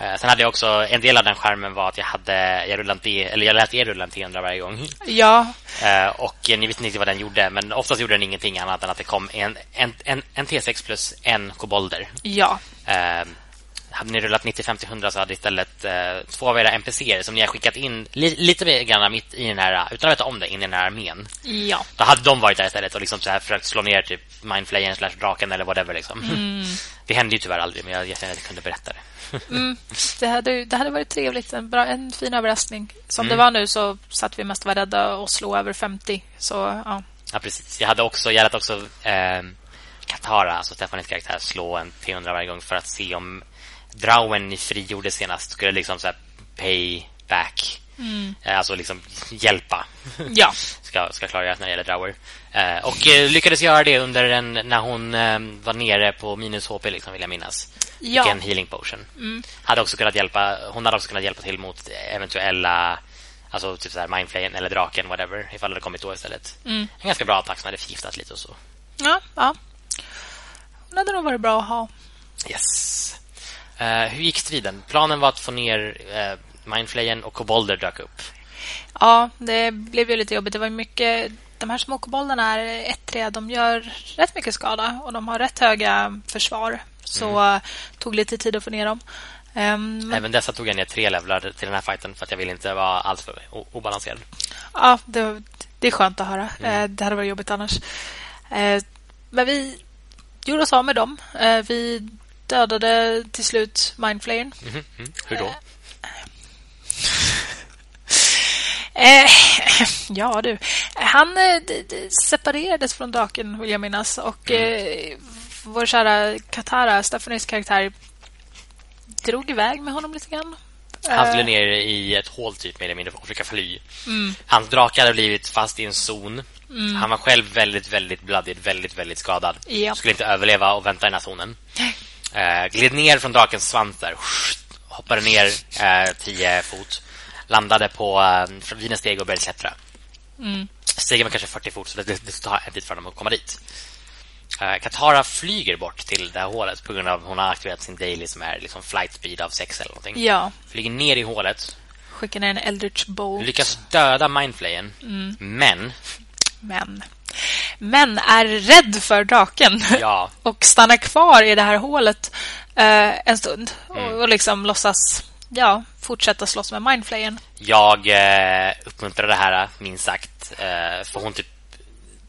Eh, Sen hade jag också, en del av den skärmen var att jag hade, jag rullade en T, eller jag lät er rulla en T100 varje gång. Ja. Eh, och ni vet inte vad den gjorde, men oftast gjorde den ingenting annat än att det kom en, en, en, en T6 plus en kobolder. Ja. Eh, hade ni rullat 90, 50, 100 så hade istället eh, två av era NPCer som ni har skickat in li, lite mer grann mitt i den här, utan att veta om det, in i den här armén. Ja. Då hade de varit där istället och liksom så här försökt slå ner typ Mindflayern slash draken eller whatever liksom. <laughs> Det hände ju tyvärr aldrig, men jag, jag kände att jag kunde berätta det. <laughs> Mm. Det, hade, det hade varit trevligt. En, bra, en fin överraskning. Som Mm. det var nu så satt vi mest var rädda och slå över 50. Så ja. Ja, precis. Jag hade också, jag lät också eh, Katara, alltså Stefanis karaktär, slå en T100 varje gång för att se om Drauen frigjorde senast skulle liksom så pay back. Eh, alltså liksom hjälpa. Ja. <laughs> ska, ska klargöras när det gäller Drauer. Eh, och eh, lyckades göra det under en, när hon eh, var nere på minus HP, liksom, vill jag minnas. Ja. Fick en healing potion. Hade också kunnat hjälpa, hon hade också kunnat hjälpa till mot eventuella Alltså typ så här Mindflayen eller draken, whatever Ifall det hade kommit då istället En ganska bra attack som hade förgiftat lite och så Ja. ja. Det hade nog varit bra att ha. Yes Hur gick striden? Planen var att få ner uh, Mindflayen och Kobolder dök upp Ja, det blev ju lite jobbigt. Det var mycket... De här små kobolderna är ettriga. De gör rätt mycket skada och de har rätt höga försvar. Så eh, tog lite tid att få ner dem. Men, Även dessa tog jag ner tre levlar till den här fighten För att jag ville inte vara alltför obalanserad ja, det, det är skönt att höra. Eh, det hade varit jobbigt annars. Eh, men vi gjorde oss av med dem. Eh, vi dödade till slut Mindflayern. Mm. Hur då? Eh, ja, du. Han eh, separerades från draken, vill jag minnas. Och eh, vår kära Katara, Stefanis karaktär, drog iväg med honom lite grann. Han skulle Eh, ner i ett hål typ mer eller mindre och försöka fly. Hans drake hade blivit fast i en zon. Han var själv väldigt, väldigt bloodied, väldigt, väldigt skadad. Ja. Skulle inte överleva och vänta i den här zonen. <laughs> Eh, gled ner från drakens svans där. Hoppade ner eh, 10 fot. Landade på eh, en steg och började klättra. Stegen var kanske 40 fot, så det, det, det tar en tid för dem att komma dit. Eh, Katara flyger bort till det här hålet på grund av att hon har aktiverat sin daily som är liksom flight speed av 6 eller någonting. Ja, Flyger ner i hålet, skickade ner en Eldritch Bolt. lyckas döda Mindflayen, men Men, men är rädd för draken. ja, <laughs> och stannar kvar i det här hålet eh, en stund. Mm. Och, och liksom låtsas ja, fortsätta slåss med Mindflayen. jag eh, uppmuntrar det här minst sagt. Eh, för hon typ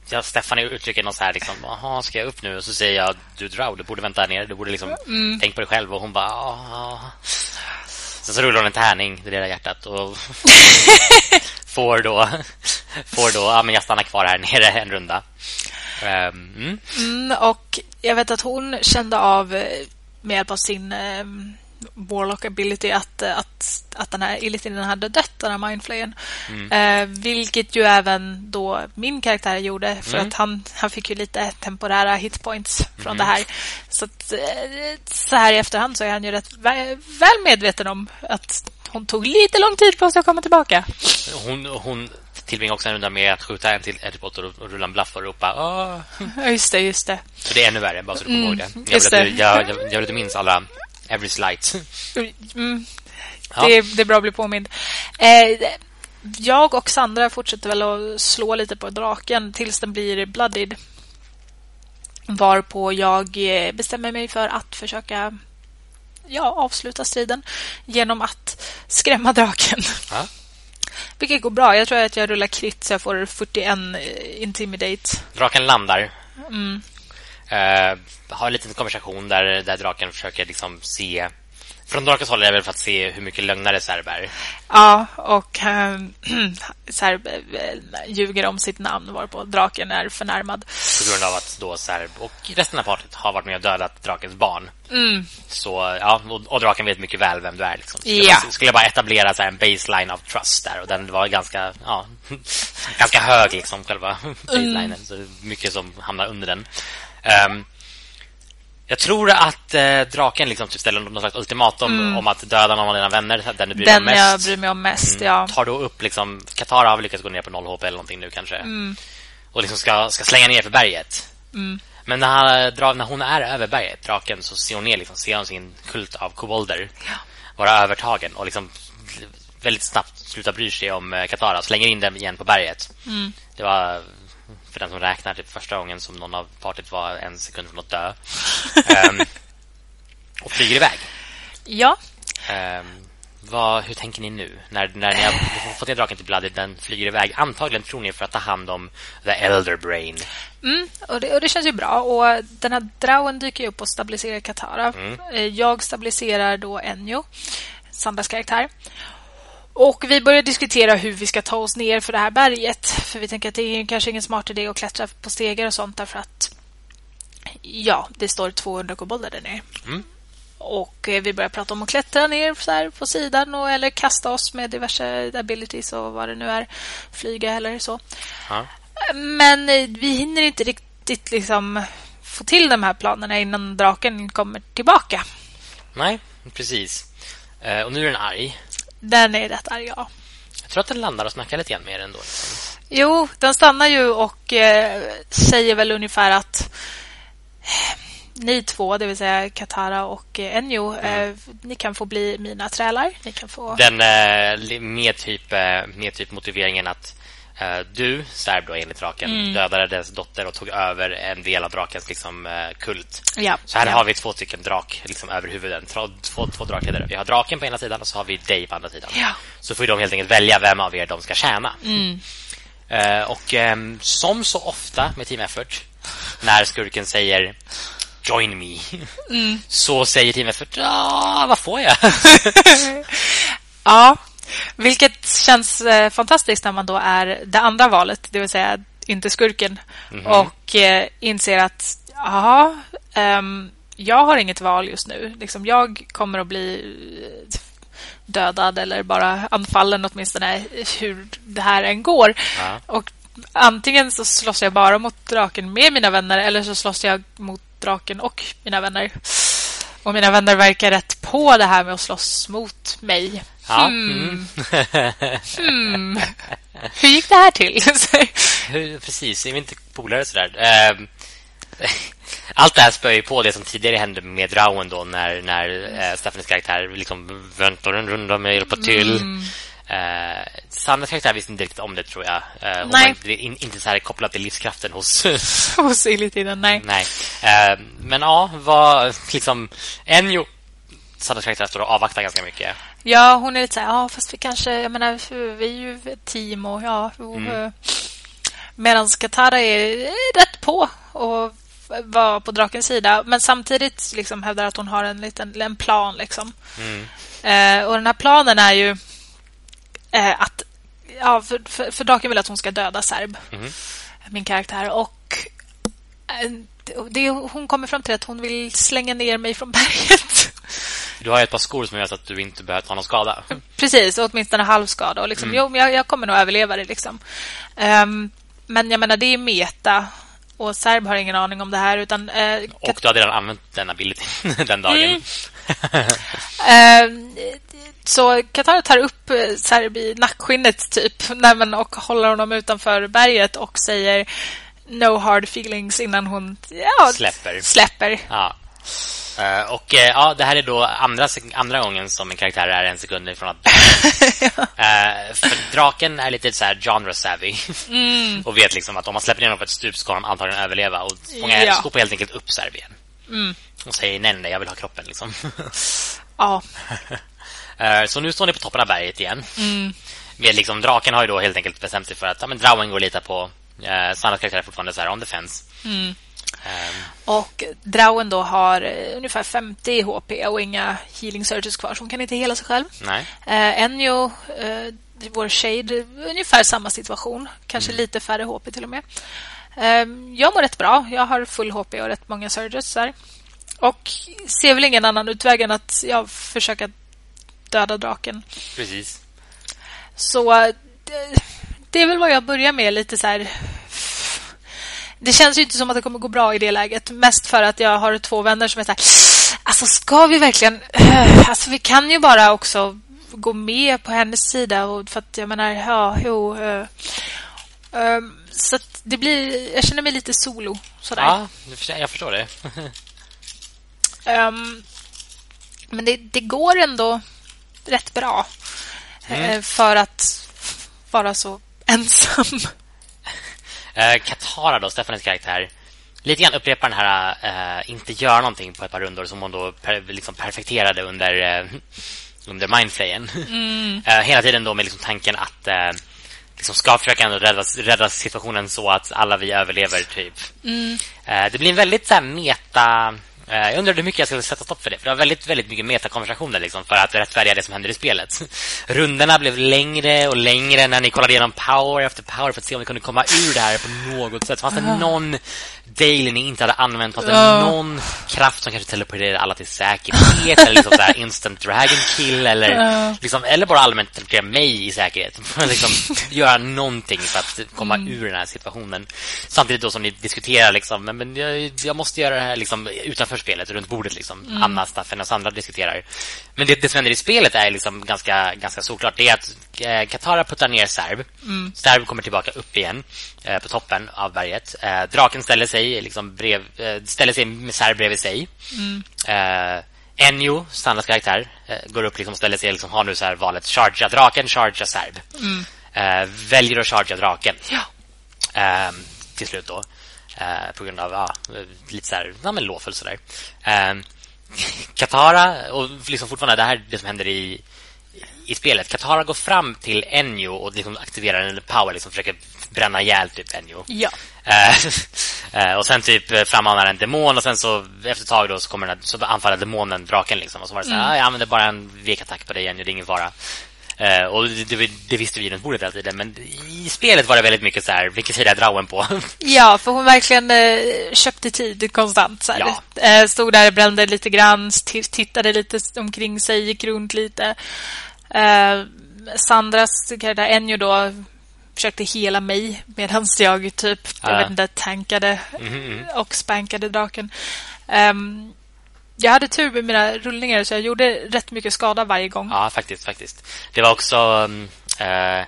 Ja, Stefan uttrycker något så här liksom, Jaha, ska jag upp nu? Och så säger jag, du Drow, du borde vänta ner Du borde liksom, tänk på dig själv Och hon bara, ja Sen så rullar hon en tärning, det lilla hjärtat Och <laughs> får då Får då, ja men jag stannar kvar här <laughs> nere en runda Ehm, mm. Mm, och jag vet att hon kände av eh, med hjälp av sin eh, Warlock ability att, att, att den här Illithinen hade dött, den här mindflayen. Mm. Eh, vilket ju även då min karaktär gjorde för mm. att han, han fick ju lite temporära hitpoints från mm. det här. Så, att, eh, så här i efterhand så är han ju rätt väl medveten om att hon tog lite lång tid på sig att komma tillbaka. Hon, hon tillbringar också en runda med att skjuta en till Edward och, och rulla en bluff och ropa Åh! Ja, just det, just det. Så det är ännu värre, bara så du kommer mm, ihåg det. Jag vill, att du, jag, jag, jag vill att du minns alla Every Slight. Mm. Ja. Det, det är bra att bli påmind. Eh, jag och Sandra fortsätter väl att slå lite på draken tills den blir bloodied. Varpå jag eh, bestämmer mig för att försöka ja, avsluta striden genom att skrämma draken. Ja. Vilket går bra. Jag tror att jag rullar krit så jag får 41 eh, intimidate. Draken landar. Mm. Uh, har en liten konversation där, där draken försöker liksom se från Drakens håll är det väl för att se hur mycket lögnare Serb är. Ja, och äh, <clears throat> Serb äh, ljuger om sitt namn varpå draken är förnärmad. På grund av att då Serb och resten av partet har varit med och dödat drakens barn. Mm. Så, ja, och, och, draken vet mycket väl vem du är. Liksom. Skulle, ja. bara, skulle bara etablera så en baseline of trust där. Och den var ganska, ja, <laughs> ganska hög, liksom, själva <laughs> baselinen. Mm. Så mycket som hamnar under den. Um, jag tror att eh, draken liksom typ ställer någon slags ultimatum mm. om att döda någon av dina vänner. Den du bryr den dig om mest. jag bryr mig om mest, mm. ja. Tar då upp liksom... Katara har lyckats gå ner på 0 HP eller någonting nu kanske. Mm. Och liksom ska, ska slänga ner för berget. Mm. Men när, han, när hon är över berget, draken, så ser hon ner liksom, ser hon sin kult av kobolder ja. vara övertagen och liksom väldigt snabbt sluta bry sig om eh, Katara. Slänger in dem igen på berget. Mm. Det var för den som räknar typ första gången som någon av partet var en sekund från att dö. um, <laughs> och flyger iväg. Ja. Um, vad, hur tänker ni nu? När, när ni har <laughs> fått ner draken till Bloody, den flyger iväg. Antagligen tror ni för att ta hand om The Elder Brain. Mm, och, det, och det känns ju bra. Och den här drauen dyker upp och stabiliserar Katara. Mm. Eh, jag stabiliserar då Enjo, Sandras karaktär. Och vi börjar diskutera hur vi ska ta oss ner för det här berget. För vi tänker att det är kanske ingen smart idé att klättra på stegar och sånt därför att ja, det står 200 kobolder där nere. Mm. Och eh, vi börjar prata om att klättra ner så på sidan och, eller kasta oss med diverse abilities och vad det nu är. Flyga eller så. Ja. Men eh, vi hinner inte riktigt liksom få till de här planerna innan draken kommer tillbaka. Nej, precis. Eh, och nu är den arg. Den är rätt arg, ja. Jag tror att den landar och snackar lite grann med ändå. Liksom. Jo, den stannar ju och eh, säger väl ungefär att eh, ni två, det vill säga Katara och eh, Enjo, mm. eh, ni kan få bli mina trälar. Ni kan få... Den eh, med, typ, eh, med typ motiveringen att du, Serb då, enligt draken, mm. dödade dess dotter och tog över en del av drakens liksom, eh, kult. Ja. Så här ja. har vi två stycken drak liksom, över huvuden. Två, två, två drakledare. Vi har draken på ena sidan och så har vi dig på andra sidan. Ja. Så får de helt enkelt välja vem av er de ska tjäna. Mm. Uh, och um, som så ofta med Team Effort, när skurken säger Join me, mm. så säger Team Effort, vad får jag? <laughs> <laughs> ja, vilket känns eh, fantastiskt när man då är det andra valet, det vill säga inte skurken. Mm -hmm. Och eh, inser att ja, um, jag har inget val just nu. Liksom, jag kommer att bli eh, dödad eller bara anfallen åtminstone hur det här än går. Ja. Och antingen så slåss jag bara mot draken med mina vänner eller så slåss jag mot draken och mina vänner. Och mina vänner verkar rätt på det här med att slåss mot mig. Ja. Hmm. hmm. Hur gick det här till? <laughs> Precis, är vi inte polare sådär? Uh, <laughs> allt det här spör ju på det som tidigare hände med Drauen då när, när uh, Stephanies karaktär liksom väntar en runda med hjälpa till. Mm. Uh, Sannas karaktär visste inte riktigt om det, tror jag. Uh, hon nej. var in, inte så här kopplad till livskraften hos... <laughs> hos Illitiden, nej. nej. Uh, men ja, vad liksom... Enjo Sannas karaktär står och avvaktar ganska mycket. Ja, hon är lite så här, ja, fast vi kanske, jag menar, vi är ju ett team och ja, mm. medan Katara är rätt på och var på drakens sida, men samtidigt liksom hävdar att hon har en liten en plan liksom. Mm. Eh, och den här planen är ju eh, att ja, för, för, för draken vill att hon ska döda Serb. Mm. Min karaktär och eh, det, hon kommer fram till att hon vill slänga ner mig från berget. Du har ju ett par skor som gör att du inte behöver ta någon skada. Precis, åtminstone halvskada. Och liksom, mm. Jo, jag, jag kommer nog överleva det. Liksom. Um, men jag menar, det är meta. Och Serb har ingen aning om det här. Utan, uh, och du har redan använt den ability <laughs> den dagen. Mm. uh, <laughs> så Katara tar upp Serb i nackskinnet typ nej, men, och håller honom utanför berget och säger no hard feelings innan hon ja, släpper. släpper. Ja. Uh, och uh, ja, det här är då andra, andra gången som en karaktär är en sekund ifrån att <laughs> ja. uh, För draken är lite så här genre savvy mm. <laughs> Och vet liksom att om man släpper ner honom på ett stup Så ska han antagligen överleva Och fånga, ja. skopar helt enkelt upp Serbien mm. Och säger nej, nej, jag vill ha kroppen liksom <laughs> Ja Så nu står ni på toppen av berget igen mm. Med liksom, draken har ju då helt enkelt bestämt sig för att ja, men Drauen går lite på uh, Sannas karaktär är fortfarande så här on the fence mm. Um. Och Drauen då har uh, ungefär 50 HP och inga healing surges kvar. Så hon kan inte hela sig själv. Nej. Uh, Enjo, uh, vår Shade, ungefär samma situation. Kanske mm. lite färre HP till och med. Um, jag mår rätt bra. Jag har full HP och rätt många surges där. Och ser väl ingen annan utväg än att jag försöker döda draken. Precis. Så det, det är väl vad jag börjar med lite så här det känns ju inte som att det kommer gå bra i det läget. Mest för att jag har två vänner som är så här, alltså ska vi verkligen, <sighs> alltså vi kan ju bara också gå med på hennes sida och för att jag menar, ja, jo. Uh, um, så det blir, jag känner mig lite solo sådär. Ja, jag förstår det. um, <laughs> men det, det, går ändå rätt bra mm. uh, för att vara så <laughs> ensam. Uh, Katara då, Stefanis karaktär Lite grann upprepar den här uh, Inte göra någonting på ett par rundor Som hon då per, liksom perfekterade under uh, Under mindflayen mm. uh, <laughs> Hela tiden då med liksom tanken att uh, liksom ska försöka ändå rädda, rädda situationen så att alla vi överlever typ. Mm. det blir en väldigt så här, meta Eh, jag undrar hur mycket jag ska sätta stopp för det. För det var väldigt, väldigt mycket metakonversationer liksom, för att rättfärdiga det som händer i spelet. <laughs> Rundorna blev längre och längre när ni kollade igenom power efter power för att se om vi kunde komma ur det här på något sätt. Fanns det någon daily ni inte hade använt? Uh. någon kraft som kanske teleporterade alla till säkerhet? eller liksom så instant dragon kill? Eller, uh. liksom, eller bara allmänt teleportera mig i säkerhet? <laughs> För att liksom, göra någonting för att komma mm. ur den här situationen. Samtidigt då som ni diskuterar liksom, men, men jag, jag måste göra det här liksom, utanför spelet, runt bordet liksom. Mm. Anna, Staffen och Sandra diskuterar. Men det, det som händer i spelet är liksom ganska, ganska såklart. Det är att eh, Katara puttar ner Serb. Mm. Serb kommer tillbaka upp igen på toppen av berget. Eh, draken ställer sig liksom brev, eh, ställer sig med Serb bredvid sig. Mm. Eh, Enjo, Sandras karaktär, eh, går upp liksom och ställer sig liksom, har nu så här valet chargea draken, chargea Serb. Mm. väljer att chargea draken. Ja. till slut då. Eh, på grund av ja, lite så här, ja, men låfull sådär. Eh, <laughs> Katara, och liksom fortfarande det här det som händer i, i spelet. Katara går fram till Enjo och liksom aktiverar en power, liksom försöker bränna ihjäl typ Enjo. Ja. <laughs> Eh, och sen typ frammanar en demon och sen så efter ett tag då så kommer den, så anfaller demonen draken liksom och så var det så här, mm. ah, jag använder bara en vekattack på dig Enjo, det är ingen fara. Uh, och det, det, visste vi runt bordet hela tiden Men i spelet var det väldigt mycket så här Vilken sida är Drauen på? <laughs> ja, för hon verkligen uh, köpte tid konstant så ja. uh, Stod där brände lite grann Tittade lite omkring sig Gick runt lite Sandras karaktär Enjo då Försökte hela mig Medan jag typ Jag vet inte, tankade mm -hmm. Och spankade draken um, jag hade tur med mina rullningar så jag gjorde rätt mycket skada varje gång. Ja, faktiskt. faktiskt. Det var också... Äh,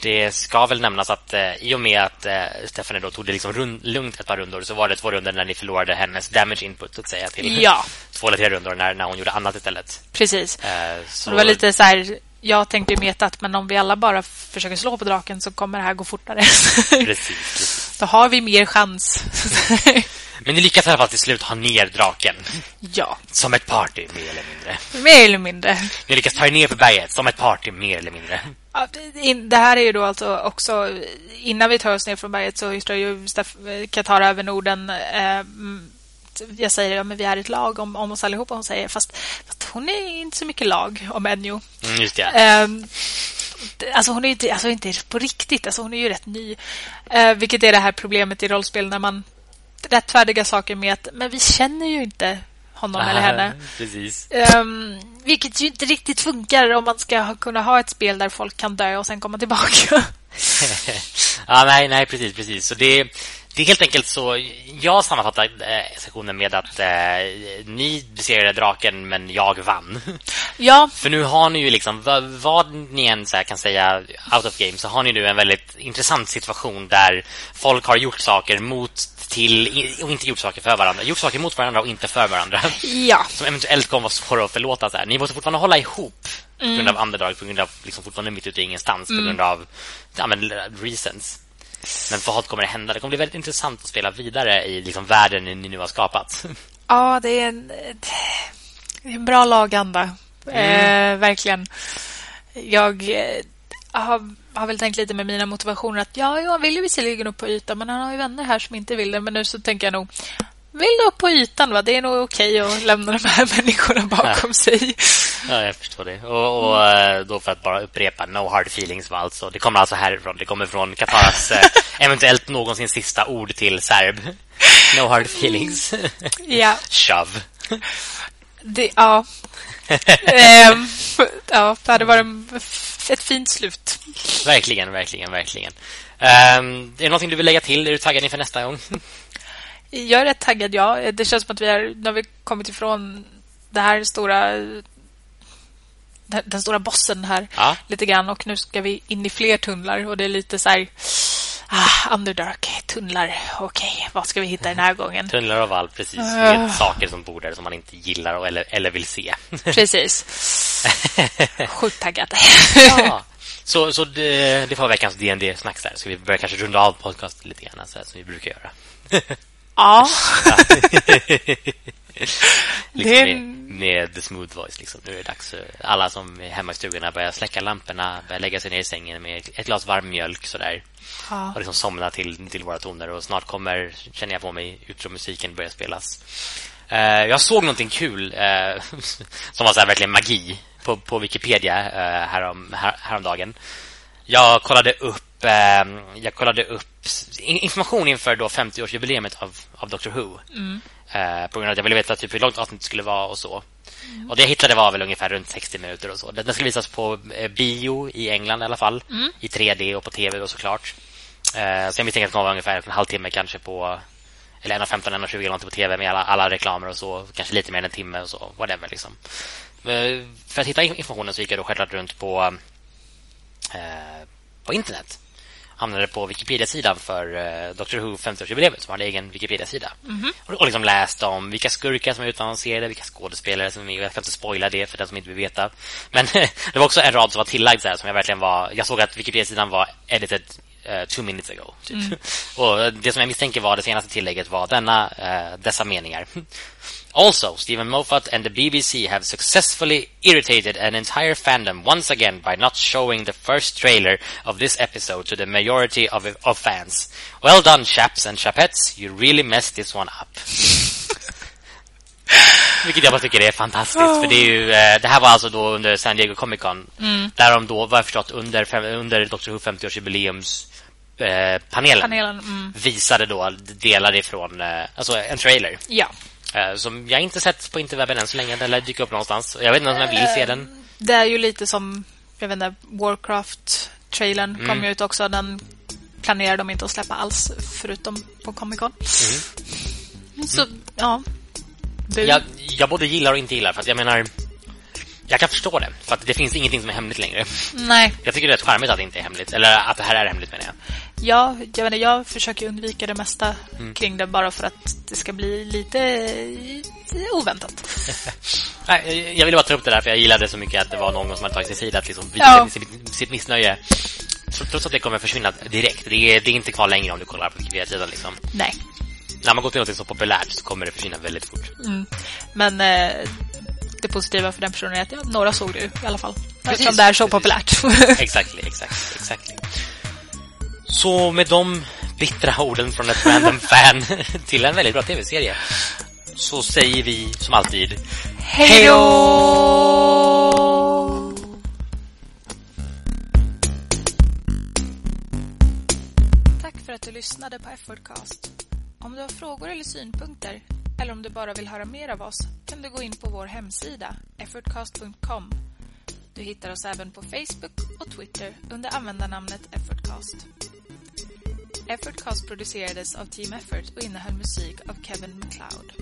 det ska väl nämnas att äh, i och med att äh, Stephanie då tog det liksom rund, lugnt ett par rundor så var det två rundor när ni förlorade hennes damage input att säga till ja. <laughs> två eller tre rundor när, när hon gjorde annat istället. Precis. Äh, så... Det var lite så här jag tänkte ju meta att men om vi alla bara försöker slå på draken så kommer det här gå fortare. <laughs> precis, precis. Då har vi mer chans. <laughs> Men ni lyckas i alla fall till slut ha ner draken. Ja. Som ett party, mer eller mindre. Mer eller mindre. Ni lyckas ta er ner för berget som ett party, mer eller mindre. Det här är ju då alltså också... Innan vi tar oss ner från berget så yttrar ju Katara över Norden... Jag säger att ja, vi är ett lag om, om oss allihopa. Hon säger fast, fast hon är inte så mycket lag om Enjo. Mm, just det. Eh, alltså hon är inte, alltså inte på riktigt. Alltså hon är ju rätt ny. Eh, vilket är det här problemet i rollspel när man rättfärdiga saker med att men vi känner ju inte honom eller henne. Precis. Um, vilket ju inte riktigt funkar om man ska kunna ha ett spel där folk kan dö och sen komma tillbaka. <laughs> ja, nej, nej, precis, precis. Så det, det är helt enkelt så... Jag sammanfattar eh, sessionen med att eh, ni besegrade draken, men jag vann. <laughs> Ja. För nu har ni ju liksom... Vad, ni än så kan säga out of game så har ni nu en väldigt intressant situation där folk har gjort saker mot till och inte gjort saker för varandra. Gjort saker mot varandra och inte för varandra. <laughs> Ja. Som eventuellt kommer vara svåra att förlåta. Så här. Ni måste fortfarande hålla ihop på grund av underdog, på grund av liksom fortfarande mitt ute i ingenstans, på grund av ja, men, reasons. Men vad kommer det hända? Det kommer bli väldigt intressant att spela vidare i liksom världen ni nu har skapat. <laughs> Ja, det är en, det är en bra laganda. Mm. Eh, verkligen. Jag eh, har, har väl tänkt lite med mina motivationer att ja, jag vill ju visserligen upp på ytan men han har ju vänner här som inte vill det. Men nu så tänker jag nog vill du upp på ytan va? Det är nog okej att lämna de här <laughs> människorna bakom sig. Ja, jag förstår det. Och, och eh, då för att bara upprepa, no hard feelings var alltså. Det kommer alltså härifrån. Det kommer från Kataras <laughs> eh, eventuellt någonsin sista ord till serb. No hard feelings. Ja. Shove. Det, ja. <laughs> ehm, ja, det hade varit ett fint slut. Verkligen, verkligen, verkligen. Um, är det någonting du vill lägga till? Är du taggad inför nästa gång? Jag är rätt taggad, ja. Det känns som att vi har, när vi kommit ifrån det här stora den, stora bossen här ja. lite grann och nu ska vi in i fler tunnlar och det är lite så här ah, Underdark, tunnlar. Okej, okay, vad ska vi hitta den här <laughs> gången? Tunnlar och valv, precis. Med uh. saker som bor där som man inte gillar eller, eller vill se. <laughs> Precis. <laughs> Sjukt taggad. ja. Så, så det, det var veckans dd snacks där. Ska vi börja kanske runda av podcasten lite grann så här, som vi brukar göra. Ja. <laughs> liksom med, med smooth voice liksom. Nu är det dags för alla som är hemma i stugorna börja släcka lamporna, börja lägga sig ner i sängen med ett glas varm mjölk sådär. Ja. Och liksom somna till, till våra toner och snart kommer känner jag på mig utromusiken börja spelas. Uh, jag såg någonting kul uh, <laughs> som var så verkligen magi på, på Wikipedia uh, härom, här, häromdagen. Jag kollade upp jag kollade upp information inför då 50-årsjubileet av, av Doctor Who. Mm. Eh, på grund av att jag ville veta typ hur långt avsnittet skulle vara och så. Mm. Och det jag hittade var väl ungefär runt 60 minuter och så. Den skulle visas på eh, bio i England i alla fall. Mm. I 3D och på tv då såklart. Eh, så jag misstänker att det kommer vara ungefär en halvtimme kanske på... Eller 1.15, 1.20 eller på tv med alla, alla reklamer och så. Kanske lite mer än en timme och så. Whatever liksom. Eh, för att hitta informationen så gick jag då självklart runt på... Eh, på internet hamnade på Wikipedia-sidan för uh, Doctor Who 50-årsjubileet som har en egen Wikipedia-sida. Mm -hmm. och, och liksom läst om vilka skurkar som är utannonserade, vilka skådespelare som är Jag kan inte spoila det för den som inte vill veta. Men <laughs> det var också en rad som var tillagd så här, som jag verkligen var... Jag såg att Wikipedia-sidan var edited uh, two minutes ago. Typ. Mm. <laughs> och det som jag misstänker var det senaste tillägget var denna, uh, dessa meningar. <laughs> Also, Stephen Moffat and the BBC have successfully irritated an entire fandom once again by not showing the first trailer of this episode to the majority of, of fans. Well done, chaps and chapettes. You really messed this one up. <laughs> Vilket jag bara tycker är fantastiskt. Oh. För det, är ju, eh, det här var alltså då under San Diego Comic Con. Mm. Där de då, var förstått, under, under Doctor Who 50-årsjubileums eh, panelen, panelen mm. visade då delar ifrån eh, alltså en trailer. Ja. Eh, som jag inte sett på interwebben än så länge. Den lär dyka upp någonstans. Jag vet inte om jag vill se den. Det är ju lite som jag vet inte, Warcraft-trailern mm. kom ju ut också. Den planerar de inte att släppa alls förutom på Comic Con. Mm. Så, ja. Du. Jag, jag både gillar och inte gillar. För att jag menar... Jag kan förstå det, för att det finns ingenting som är hemligt längre. Nej. Jag tycker det är rätt charmigt att det inte är hemligt. Eller att det här är hemligt, menar jag. Ja, jag, menar, jag försöker undvika det mesta mm. kring det bara för att det ska bli lite, oväntat. <laughs> Nej, jag ville bara ta upp det där för jag gillade så mycket att det var någon som hade tagit sig tid att liksom visa ja. sitt, sitt missnöje. Trots att det kommer försvinna direkt. Det är, det är inte kvar längre om du kollar på Wikipedia-sidan. Liksom. Nej. När man går till något så populärt så kommer det försvinna väldigt fort. Mm. Men eh, det positiva för den personen är att ja, några såg det i alla fall. Precis, Eftersom det är så populärt. <laughs> exactly, exactly, exactly. Så med de bittra orden från ett random fan <laughs> till en väldigt bra tv-serie så säger vi som alltid Hej då! Tack för att du lyssnade på F-Podcast. Om du har frågor eller synpunkter eller om du bara vill höra mer av oss kan du gå in på vår hemsida effortcast.com. Du hittar oss även på Facebook och Twitter under användarnamnet effortcast. Effort Cast producerades av Team Effort och innehöll musik av Kevin MacLeod.